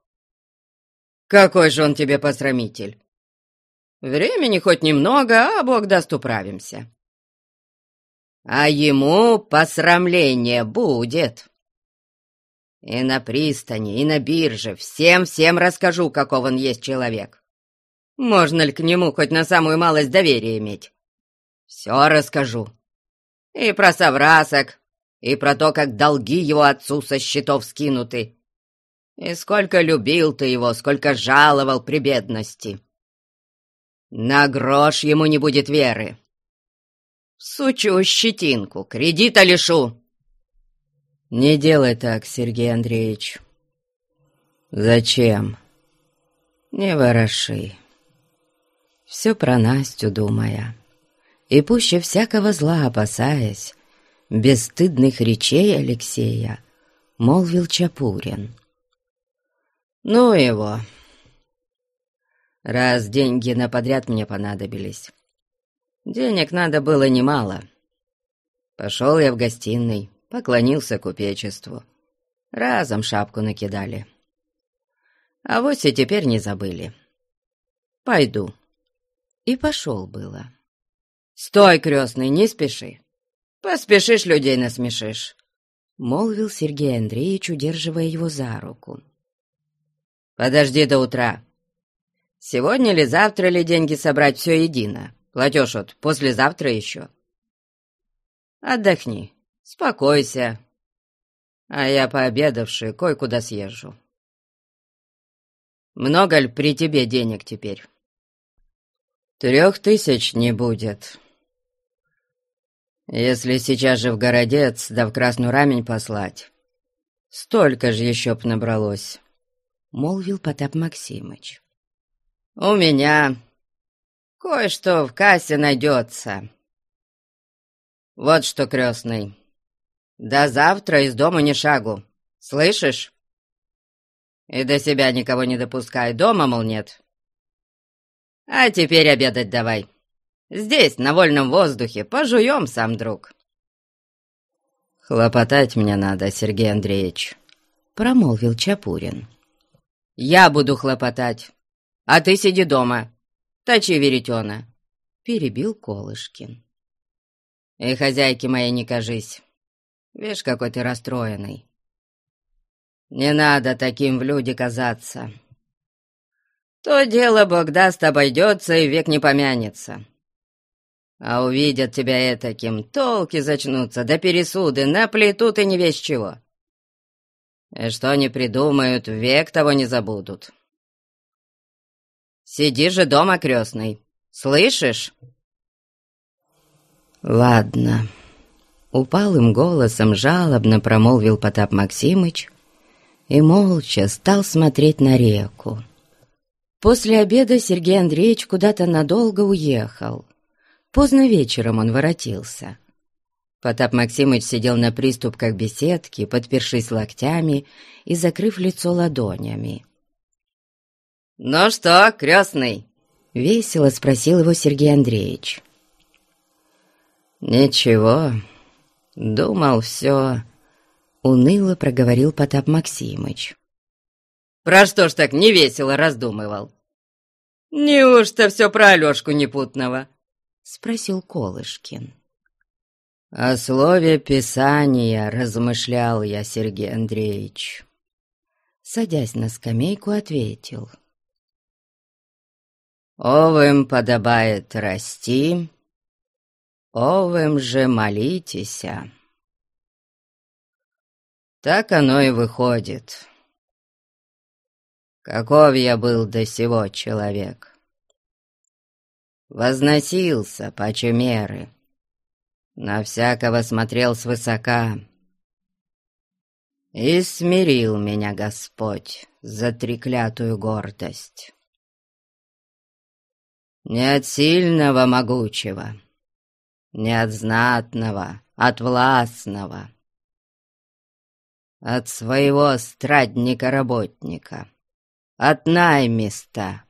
S1: «Какой же он тебе посрамитель? Времени хоть немного, а Бог даст управимся. А ему посрамление будет». И на пристани, и на бирже всем-всем расскажу, каков он есть человек. Можно ли к нему хоть на самую малость доверия иметь? Все расскажу. И про соврасок, и про то, как долги его отцу со счетов скинуты. И сколько любил ты его, сколько жаловал при бедности. На грош ему не будет веры. Сучу щетинку, кредита лишу.
S2: «Не делай так, Сергей Андреевич». «Зачем?» «Не вороши. Все про Настю думая, и пуще всякого зла опасаясь, бесстыдных речей Алексея, молвил Чапурин.
S1: «Ну его, раз деньги на подряд мне понадобились. Денег надо было немало. Пошел я в гостиной, поклонился купечеству. Разом шапку накидали. А вот и теперь не забыли. Пойду. И пошел было. «Стой, крестный, не спеши. Поспешишь, людей насмешишь», — молвил Сергей Андреевич, удерживая его за руку. «Подожди до утра. Сегодня ли, завтра ли деньги собрать все едино? Платеж вот послезавтра еще. Отдохни, Спокойся, а я, пообедавший, кое-куда съезжу. Много ли при тебе денег теперь? Трех тысяч не будет. Если сейчас же в городец, да в Красную Рамень послать, столько же еще б набралось, — молвил Потап Максимыч. У меня кое-что в кассе найдется. Вот что, крестный, до завтра из дома ни шагу. Слышишь? И до себя никого не допускай. Дома, мол, нет. А теперь обедать давай. Здесь, на вольном воздухе, пожуем, сам друг. Хлопотать мне надо, Сергей Андреевич, промолвил Чапурин. Я буду хлопотать, а ты сиди дома. Точи веретена, перебил Колышкин. И хозяйке моей не кажись. Видишь, какой ты расстроенный. Не надо таким в люди казаться. То дело, Бог даст, обойдется и век не помянется. А увидят тебя этаким, толки зачнутся, да пересуды, наплетут и не весь чего. И что не придумают, век того не забудут. Сиди же дома, крестный, слышишь?
S2: Ладно. Упалым голосом жалобно промолвил Потап Максимыч и молча стал смотреть на реку. После обеда Сергей Андреевич куда-то надолго уехал. Поздно вечером он воротился. Потап Максимыч сидел на приступках беседки, подпершись локтями и закрыв лицо ладонями.
S1: «Ну что, крестный?»
S2: — весело спросил его Сергей Андреевич.
S1: «Ничего», Думал, все
S2: Уныло проговорил Потап Максимыч.
S1: «Про что ж так невесело раздумывал? Неужто все про Алешку Непутного?»
S2: Спросил Колышкин.
S1: «О слове Писания размышлял я, Сергей Андреевич».
S2: Садясь на скамейку, ответил.
S1: «Овым подобает расти, овым же молитеся». Так оно и выходит. Каков я был до сего человек? Возносился, паче меры, на всякого смотрел свысока. И смирил меня Господь за треклятую гордость. Не от сильного могучего, не от знатного, от властного — от своего страдника-работника, от наймиста,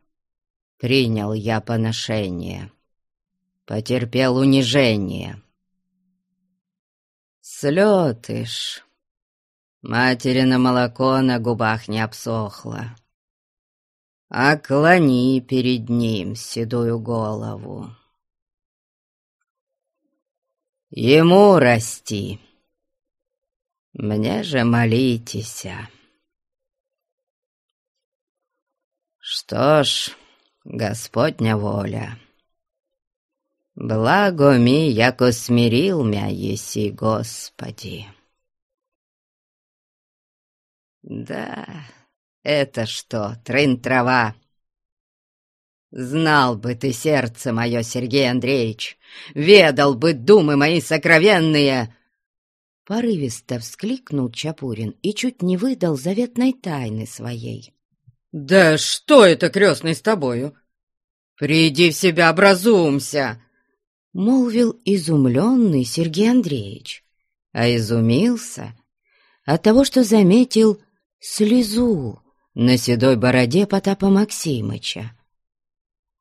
S1: принял я поношение, потерпел унижение. Слетыш, матери на молоко на губах не обсохло. Оклони перед ним седую голову. Ему расти — мне же молитесь. Что ж, Господня воля. Благо ми, яко смирил мя еси, Господи. Да, это что, трын-трава? Знал бы ты сердце мое, Сергей Андреевич, ведал бы думы мои сокровенные,
S2: Порывисто вскликнул Чапурин и чуть не выдал заветной тайны своей.
S1: «Да что это, крестный, с тобою? Приди в себя, образумся!»
S2: Молвил изумленный Сергей Андреевич, а изумился от того, что заметил слезу на седой бороде Потапа Максимыча.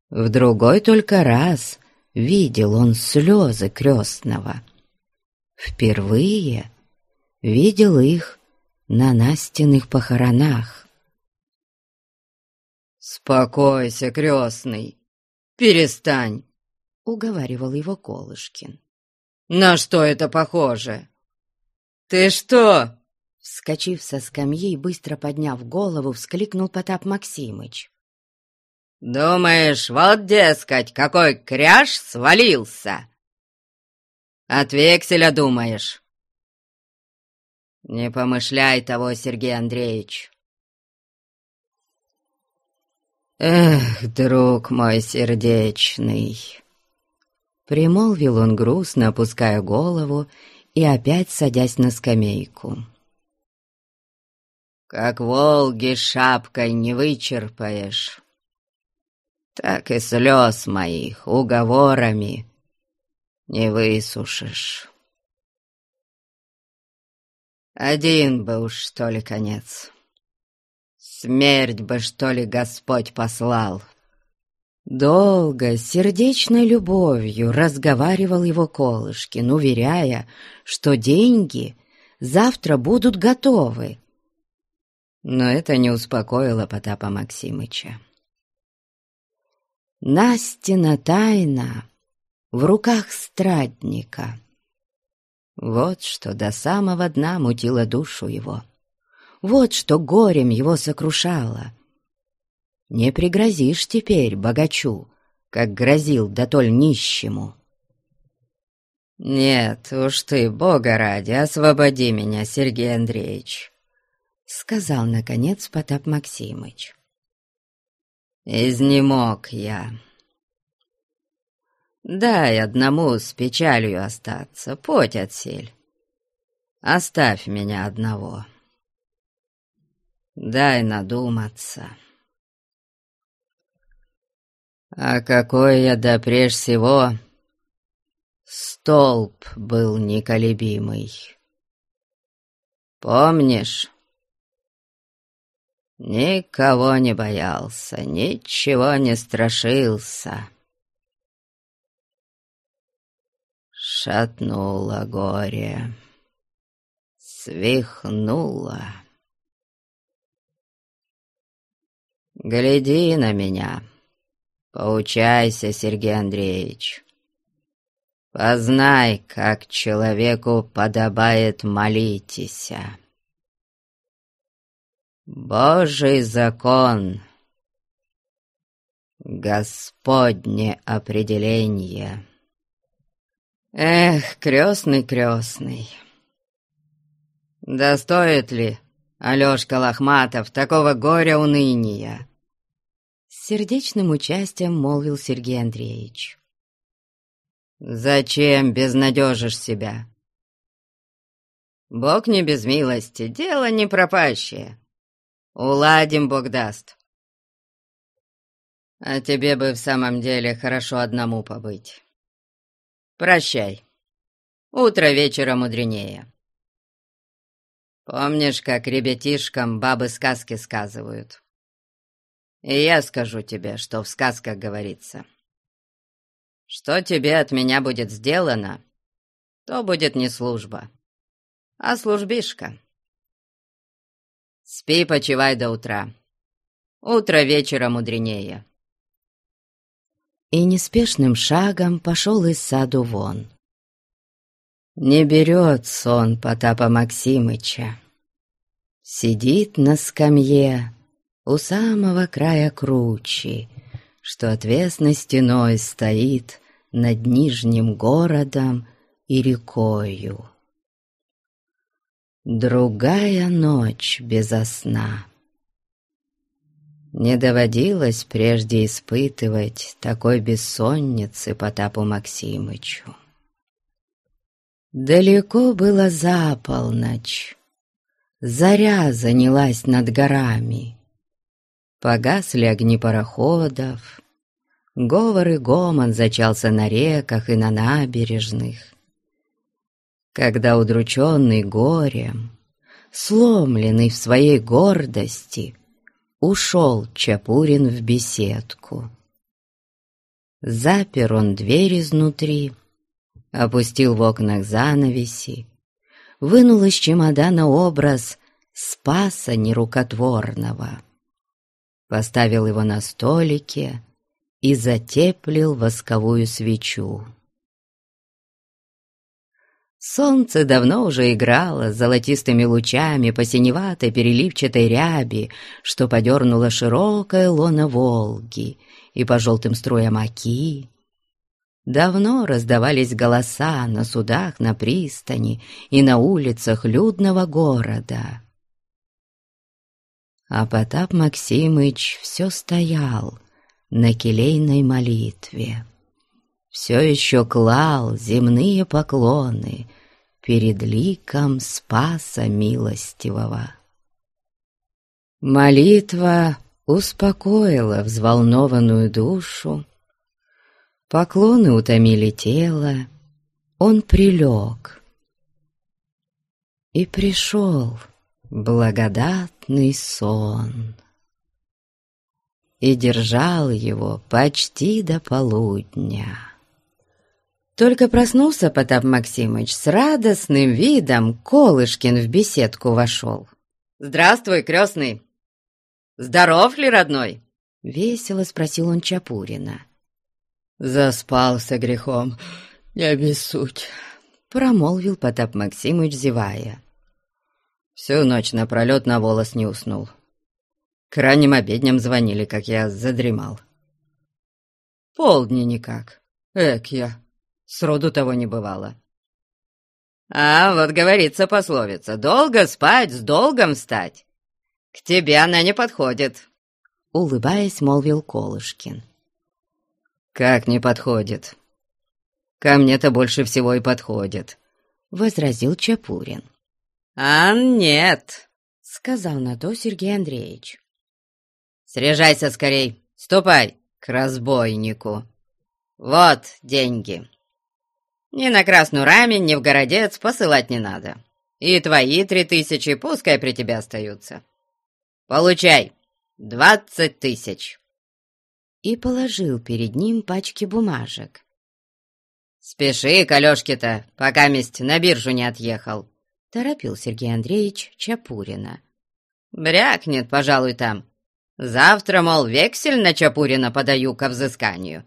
S2: В другой только раз видел он слезы крестного — Впервые видел их на Настиных похоронах.
S1: «Спокойся, крестный, перестань!»
S2: — уговаривал его Колышкин.
S1: «На что это похоже? Ты что?»
S2: Вскочив со скамьи и быстро подняв голову, вскликнул Потап Максимыч.
S1: «Думаешь, вот, дескать, какой кряж свалился!» От векселя думаешь? Не помышляй того, Сергей Андреевич. Эх, друг мой сердечный, примолвил он грустно, опуская голову и опять садясь на скамейку. Как Волги шапкой не вычерпаешь, так и слез моих уговорами не высушишь. Один бы уж, что ли, конец. Смерть бы, что ли, Господь послал.
S2: Долго, сердечной любовью разговаривал его Колышкин, уверяя, что деньги завтра будут готовы.
S1: Но это не успокоило Потапа Максимыча.
S2: Настина тайна в руках страдника. Вот что до самого дна мутило душу его. Вот что горем его сокрушало. Не пригрозишь теперь богачу, как грозил дотоль нищему.
S1: «Нет уж ты, Бога ради, освободи меня, Сергей Андреевич», —
S2: сказал, наконец, Потап Максимыч.
S1: «Изнемог я». Дай одному с печалью остаться, поть отсель. Оставь меня одного. Дай надуматься. А какой я да прежде всего столб был неколебимый. Помнишь? Никого не боялся, ничего не страшился. шатнуло горе.
S2: свихнула. Гляди на меня, поучайся, Сергей Андреевич. Познай, как человеку подобает молитесь. Божий закон, Господне определение. Эх, крестный, крестный, да стоит ли, Алешка Лохматов, такого горя уныния? Сердечным участием молвил Сергей Андреевич. «Зачем безнадежишь себя? Бог не без милости, дело не пропащее. Уладим, Бог даст. А тебе бы в самом деле хорошо одному побыть. Прощай. Утро вечера мудренее. Помнишь, как ребятишкам бабы сказки сказывают? И я скажу тебе, что в сказках говорится. Что тебе от меня будет сделано, то будет не служба, а службишка. Спи, почивай до утра. Утро вечера мудренее. И неспешным шагом пошел из саду вон. Не берет сон Потапа Максимыча. Сидит на скамье у самого края кручи, что отвесной стеной стоит над Нижним городом и рекою. Другая ночь безо сна. Не доводилось прежде испытывать такой бессонницы Потапу Максимычу. Далеко было за полночь, заря занялась над горами. Погасли огни пароходов, говор и гомон зачался на реках и на набережных. Когда удрученный горем, сломленный в своей гордости, ушел Чапурин в беседку. Запер он дверь изнутри, опустил в окнах занавеси, вынул из чемодана образ Спаса нерукотворного, поставил его на столике и затеплил восковую свечу. Солнце давно уже играло золотистыми лучами по синеватой переливчатой ряби, что подернуло широкое лоно Волги и по желтым струям оки. Давно раздавались голоса на судах, на пристани и на улицах людного города. А Потап Максимыч все стоял на келейной молитве все еще клал земные поклоны перед ликом Спаса Милостивого. Молитва успокоила взволнованную душу, поклоны утомили тело, он прилег. И пришел благодатный сон и держал его почти до полудня. Только проснулся Потап Максимыч с радостным видом, Колышкин в беседку вошел. «Здравствуй, крестный! Здоров ли, родной?» Весело спросил он Чапурина. «Заспался грехом, не обессудь», — промолвил Потап Максимыч, зевая. Всю ночь напролет на волос не уснул. К ранним обедням звонили, как я задремал. Полдни никак. Эк я, Сроду того не бывало. А вот говорится пословица «Долго спать, с долгом встать». К тебе она не подходит. Улыбаясь, молвил Колышкин. Как не подходит? Ко мне-то больше всего и подходит, возразил Чапурин. А нет, сказал на то Сергей Андреевич. Срежайся скорей, ступай к разбойнику. Вот деньги. Ни на Красную Рамень, ни в Городец посылать не надо. И твои три тысячи пускай при тебе остаются. Получай двадцать тысяч!» И положил перед ним пачки бумажек. «Спеши, Калёшки-то, пока месть на биржу не отъехал. Торопил Сергей Андреевич Чапурина.
S1: «Брякнет, пожалуй, там. Завтра, мол, вексель на Чапурина подаю ко взысканию.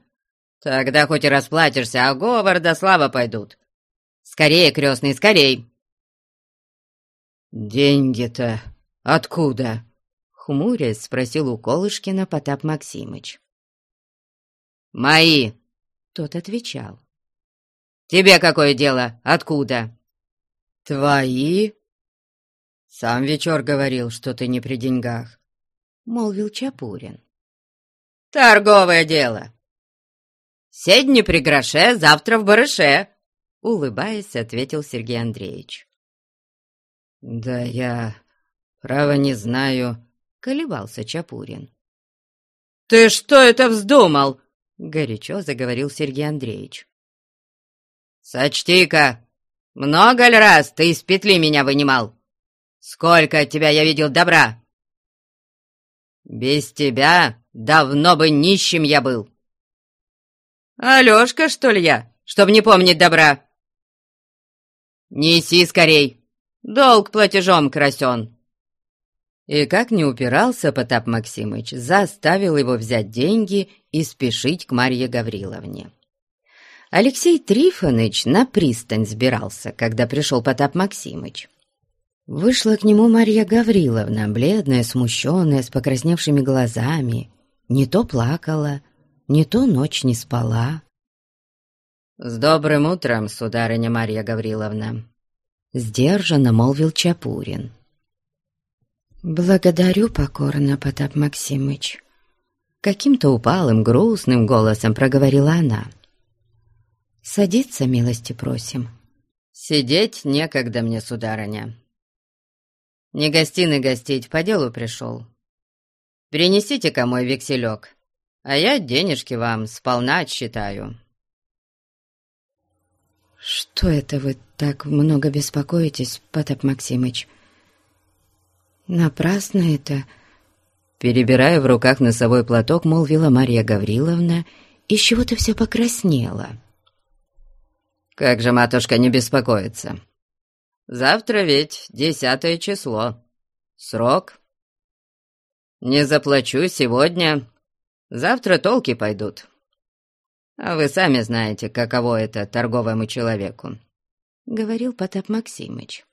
S1: Тогда хоть и расплатишься, а говор да слава пойдут. Скорее, крестный, скорей!»
S2: «Деньги-то откуда?» — хмурясь спросил у Колышкина Потап Максимыч.
S1: «Мои!»
S2: — тот отвечал.
S1: «Тебе какое дело? Откуда?»
S2: «Твои?» «Сам вечер говорил, что ты не при деньгах», — молвил Чапурин.
S1: «Торговое дело! Седни при гроше, завтра в барыше!» — улыбаясь, ответил Сергей Андреевич.
S2: «Да я, право, не знаю», — колебался Чапурин.
S1: «Ты что это вздумал?» — горячо заговорил Сергей Андреевич. «Сочти-ка, много ли раз ты из петли меня вынимал? Сколько от тебя я видел добра? Без тебя давно бы нищим я был. Алешка, что ли я, чтоб не помнить добра? Неси скорей!» Долг платежом красен!»
S2: И как не упирался Потап Максимыч, заставил его взять деньги и спешить к Марье Гавриловне. Алексей Трифоныч на пристань сбирался, когда пришел Потап Максимыч. Вышла к нему Марья Гавриловна, бледная, смущенная, с покрасневшими глазами. Не то плакала, не то ночь не спала.
S1: «С добрым утром, сударыня Марья Гавриловна!»
S2: Сдержанно молвил Чапурин. «Благодарю покорно, Потап Максимыч». Каким-то упалым, грустным голосом проговорила она. «Садиться, милости просим».
S1: «Сидеть некогда мне, сударыня. Не гостиный гостить, по делу пришел. Принесите-ка мой векселек, а я денежки вам сполна отсчитаю».
S2: «Что это вы так много беспокоитесь, Потап Максимыч?» «Напрасно это...» Перебирая в руках носовой платок, молвила Марья Гавриловна, из чего-то все покраснело.
S1: «Как же, матушка, не беспокоится? Завтра ведь десятое число. Срок. Не заплачу сегодня, завтра толки пойдут. А вы сами знаете, каково это торговому человеку», — говорил Потап Максимыч.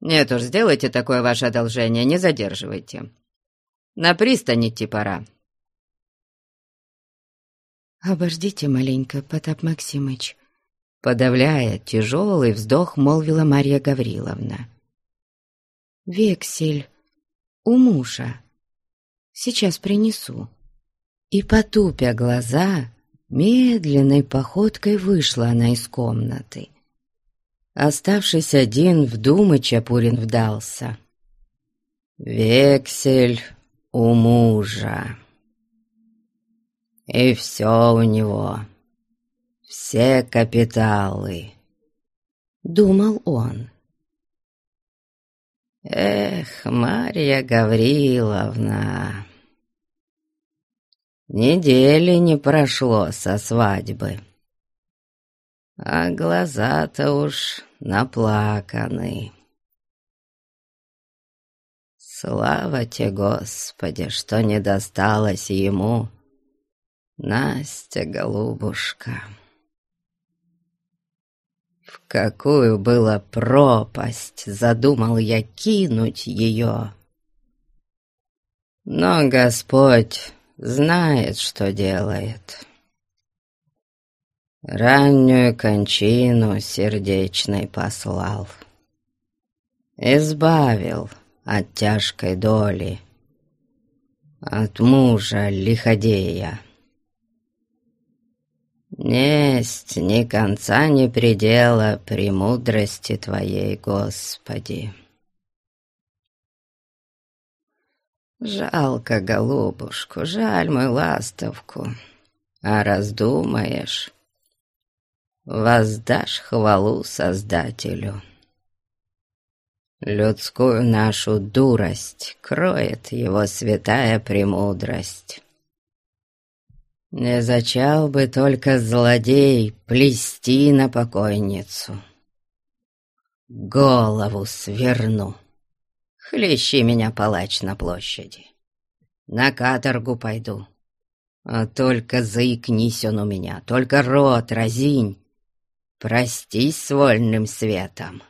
S1: «Нет уж, сделайте такое ваше одолжение, не задерживайте. На пристань идти пора».
S2: «Обождите маленько, Потап Максимыч», — подавляя тяжелый вздох, молвила Марья Гавриловна. «Вексель у мужа. Сейчас принесу». И, потупя глаза, медленной походкой вышла она из комнаты. Оставшись один, в думы Чапурин вдался. «Вексель у мужа. И все у него, все капиталы», — думал он. «Эх, Марья Гавриловна!» Недели не прошло со свадьбы. А глаза-то уж наплаканы. Слава тебе, Господи, что не досталось ему, Настя, голубушка. Какую была пропасть задумал я кинуть ее. Но Господь знает, что делает. Раннюю кончину сердечной послал. Избавил от тяжкой доли, от мужа лиходея. Несть ни конца, ни предела премудрости Твоей, Господи. Жалко голубушку, жаль мою ластовку. А раздумаешь, воздашь хвалу Создателю. Людскую нашу дурость кроет его святая премудрость. Не зачал бы только злодей плести на покойницу. голову сверну. Хлещи меня, палач, на площади. На каторгу пойду. А только заикнись он у меня, только рот разинь. Простись с вольным светом.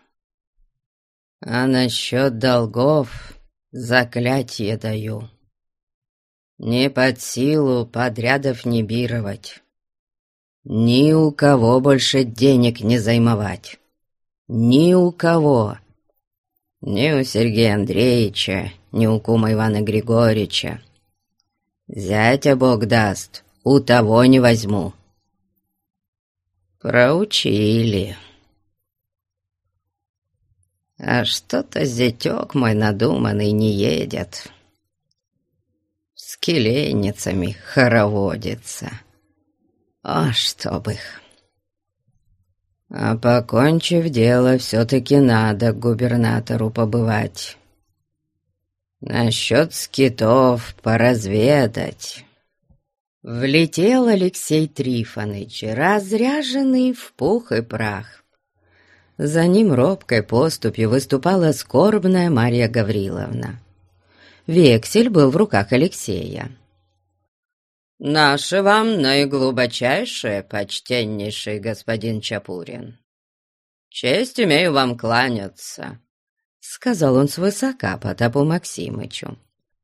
S2: А насчет долгов заклятие даю. Не под силу подрядов не бировать. Ни у кого больше денег не займовать. Ни у кого. Ни у Сергея Андреевича, ни у кума Ивана Григорьевича. Зятя Бог даст, у того не возьму. Проучили. А что-то зятек мой надуманный не едет. С келейницами хороводится. А чтоб их. А покончив дело, все-таки надо к губернатору побывать. Насчет скитов поразведать. Влетел Алексей Трифоныч, разряженный в пух и прах. За ним робкой поступью выступала скорбная Марья Гавриловна. Вексель был в руках Алексея. «Наше вам наиглубочайшее, почтеннейший господин Чапурин. Честь имею вам кланяться», — сказал он свысока Потапу Максимычу.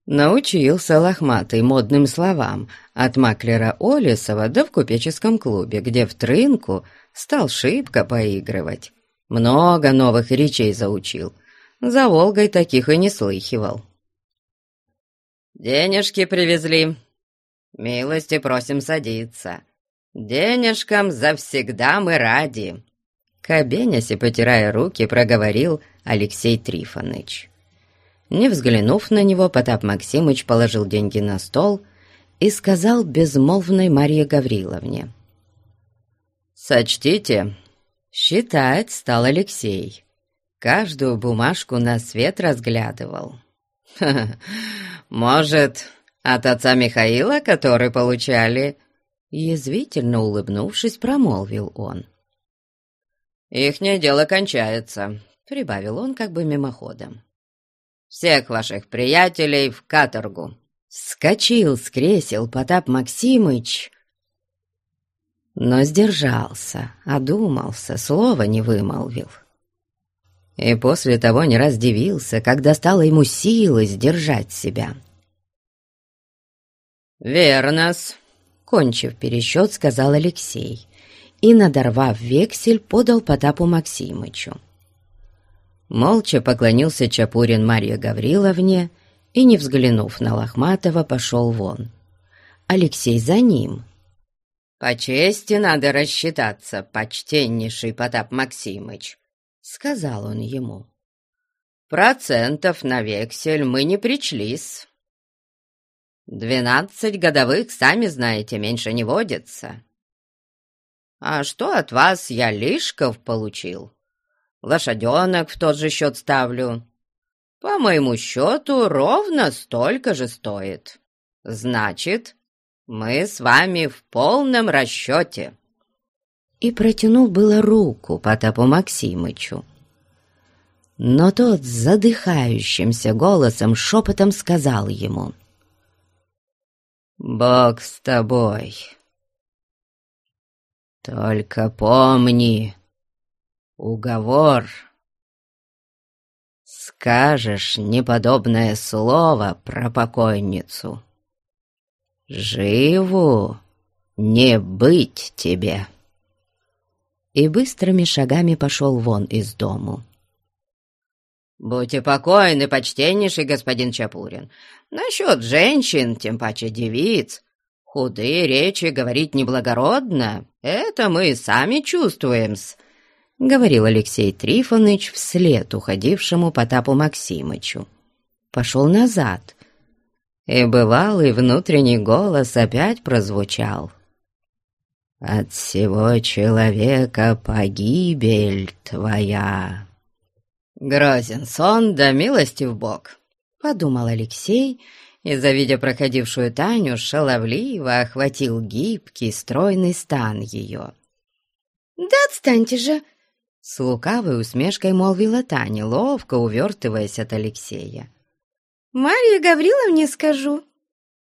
S2: Научился лохматый модным словам от маклера Олесова да в купеческом клубе, где в трынку стал шибко поигрывать. Много новых речей заучил. За Волгой таких и не слыхивал. «Денежки привезли. Милости просим садиться. Денежкам завсегда мы ради». Кабенясь и потирая руки, проговорил Алексей Трифоныч. Не взглянув на него, Потап Максимыч положил деньги на стол и сказал безмолвной Марье Гавриловне. «Сочтите». Считать стал Алексей. Каждую бумажку на свет разглядывал. «Может, от отца Михаила, который получали?» Язвительно улыбнувшись, промолвил он. «Ихнее дело кончается», — прибавил он как бы мимоходом. «Всех ваших приятелей в каторгу». Скочил с кресел Потап Максимыч, но сдержался, одумался, слова не вымолвил. И после того не раз дивился, когда стало ему силы сдержать себя. «Верно-с», — кончив пересчет, сказал Алексей, и, надорвав вексель, подал Потапу Максимычу. Молча поклонился Чапурин Марье Гавриловне и, не взглянув на Лохматова, пошел вон. Алексей за ним. «По чести надо рассчитаться, почтеннейший Потап Максимыч», — сказал он ему. «Процентов на вексель мы не причлись. Двенадцать годовых, сами знаете, меньше не водится. А что от вас я лишков получил? Лошаденок в тот же счет ставлю. По моему счету ровно столько же стоит. Значит, мы с вами в полном расчете». И протянул было руку Потапу Максимычу. Но тот задыхающимся голосом шепотом сказал ему — Бог с тобой. Только помни, уговор. Скажешь неподобное слово про покойницу. Живу не быть тебе. И быстрыми шагами пошел вон из дому. «Будьте покойны, почтеннейший господин Чапурин. Насчет женщин, тем паче девиц, худые речи говорить неблагородно, это мы сами чувствуем-с», — говорил Алексей Трифоныч вслед уходившему Потапу Максимычу. Пошел назад, и бывалый внутренний голос опять прозвучал. «От всего человека погибель твоя». «Грозен сон, да милости в бок», — подумал Алексей, и, завидя проходившую Таню, шаловливо охватил гибкий, стройный стан ее.
S3: «Да отстаньте же!
S2: С лукавой усмешкой молвила Таня, ловко увертываясь от Алексея.
S3: «Марье Гавриловне скажу,